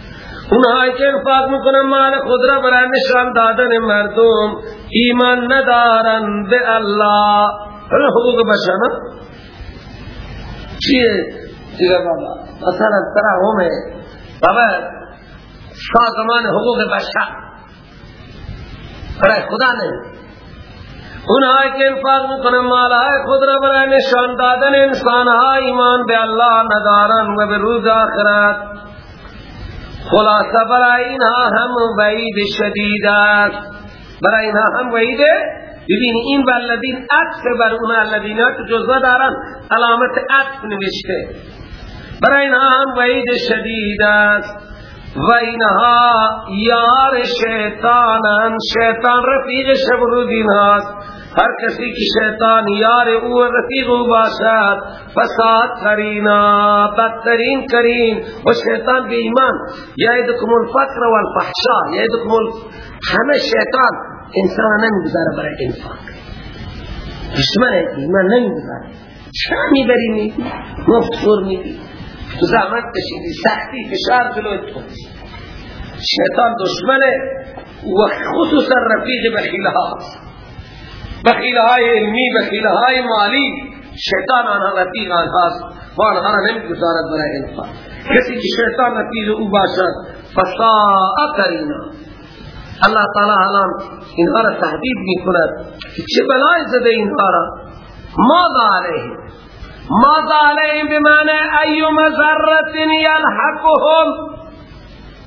اونهایی که انفاق می‌کنن مال خود را برای نشان دادن مردم ایمان ندارن به الله. حقوق بشن چیه؟ چیه بابا؟ مثلا ترحم بابا سازمان حقوق بشر. برای خدا نه. اونهایی که انفاق می‌کنن مالهای خود را برای نشان دادن انسانها ایمان به الله ندارن و به روز آخرت. خلاصه برای اینها هم وعید شدید است. برای اینها هم وعید. ببین این والذین عطف بر اون الذین که جزوه دارن. علامت عطف نوشته. برای اینها هم وعید شدید است. و اینها یار شیطانن. شیطان رفیق شب رو دین هاست. ہر کسی کی شیطان یار او رفیق باشد فساد کرینا بدترین کریم. و شیطان بی ایمان. یعیدکم الفقر والفحشا یعیدکم همه شیطان انسان نمی‌گذاره برای انفاق. دشمن ایمان نمی‌گذاره. چه می‌بری میگی؟ مفت فور میگی. تو زحمت کشیدی. سختی فشار جلوی تو شیطان دشمنه و خصوصا رفیق بخیلها بخیلهای علمی بخیلهای مالی. شیطان آنها رفیق آنهاست. و آنها را نمی‌گذارد برای انفاق. کسی که شیطان رفیق او باشد فساء کرینا اللہ تعالی الان اینها را تهدید می‌کند که چه بلای زده اینها را. ماذا علیهم؟ ماذا علیهم بمعنی ای مذرت یلحقهم.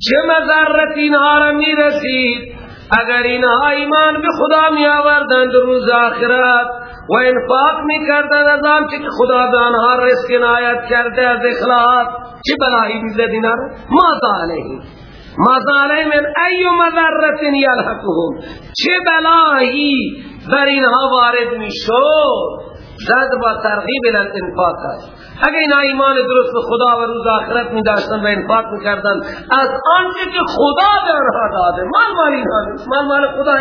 چه مذرت اینها را می‌رسید؟ اگر اینها ایمان به خدا می آوردند روز آخرت و انفاق می کردند از آنچه که خدا به آنها رزق عنایت کرده از اخلاص چه بلایی می‌زد اینها را؟ ماذا علیهم ماذا علیهم ای مذرت یلحقهم. چه بلایی بر اینها وارد می شد زد با ترغیب الانفاق است. اگه اینا ایمان درست به خدا و روز آخرت می داشتن و انفاق می کردن از آنچه که خدا به آنها داده مال مال اینها نیست مال مال خدا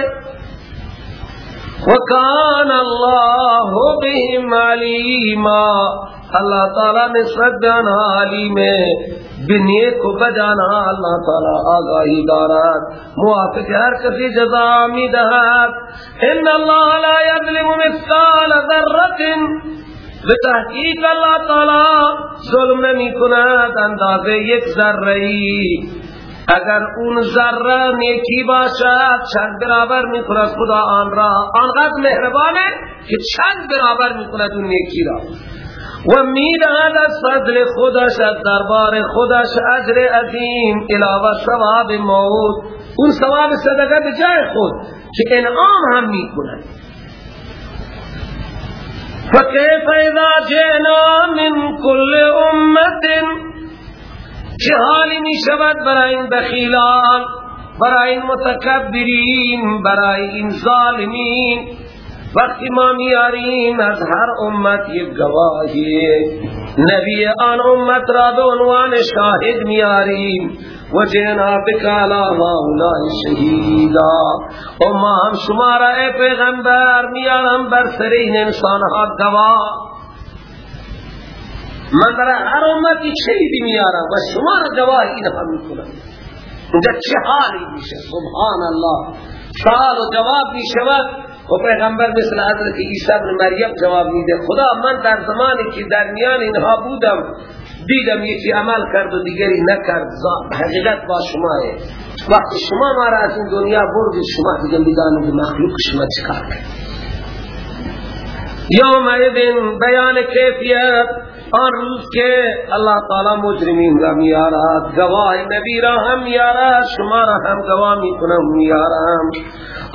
وکان اللہ بهم علیما. اللہ تعالی نسبت بیانا علیم بنیت کو بجانا اللہ تعالی آگاہی دارات۔ موافق ہر کسی جزا آمید ان اللہ لا یظلم مثقال ذرت بتحقیق اللہ تعالی ظلم نمی کند اندازه یک ذره اگر اون ذره نیکی باشد چند برابر می‌کند خدا آن را۔ آنقدر مهربانه که چند برابر می‌کند اون نیکی را۔ و می‌دهد از فضل خودش از دربار خودش اجر عظیم علاوه ثواب موت. اون ثواب صدقه به جای خود که انعام هم می‌کند. فكيف اذا جئنا من كل امه چه حالی می شود برای این بخیلان برای این متکبرین برای این ظالمین؟ وقتی ما میاریم از هر امت یک گواهی نبی آن امت را به عنوان شاهد میاریم. و جینا بکالا هاولای شهیدا. و ما هم شما را اے پیغمبر میارم بر سر این انسان ها گواه. من برای هر امتی شهیدی میارم و شما را گواهی اینها می‌کنم. اونجا چه حالی میشه؟ سبحان الله. سال و جواب می‌شود. و پیغمبر مثل حضرت عیسی بن مریم جواب میده. خدا من در زمانی که در میان اینها بودم دیدم یکی عمل کرد و دیگری نکرد. حقیقت با شما ہے وقتی شما ما را از این دنیا بردید شما دیگه می‌دانید مخلوق شما چکار کرد. یوم ایدن بیان کیفیت. آن روز که اللہ تعالی مجرمین را میارد گواه نبی را هم میارد شما را هم گواه می‌کنم میارم.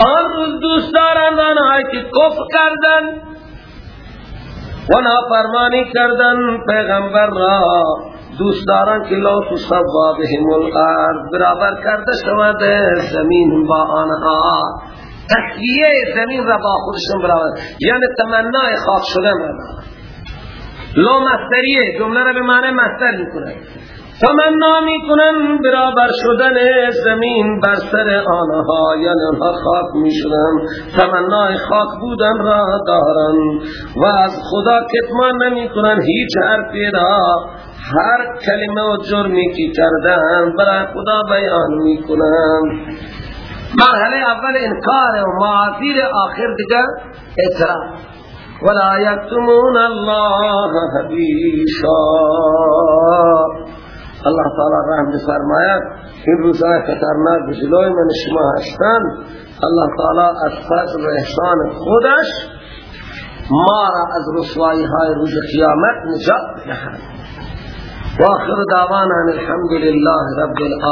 آن روز دوست دارند آنهایی که کف کردن و نافرمانی کردن پیغمبر را. دوست دارن که لو تصوا بهم الارض برابر کرده شود زمین با آنها. تحلیه زمین را با خودشون برابر. یعنی تمنای خاک شدن لو مستریه جمله را به معنی مستر می‌کنه تمنا می‌کنن برابر شدن زمین بر سر آنها یعنی آنها خاک می‌شدن. تمنای خاک بودن را دارن. و از خدا کتمان نمی‌کنن هیچ حرفی را. هر کلمه و جرمی که کردن برای خدا بیان می‌کنن. مرحله اول انکار و معاذیر آخر دیگر اعتراف. ولا يكتمون الله حدیثا اللہ تعالی رحم فرماید این روزای خطرناک جلوی من شما هستند اللہ تعالی از فضل و احسان خودش ما را از رسوائی های روز قیامت نجات دهد. و آخر دعوانا الحمد لله رب العالمين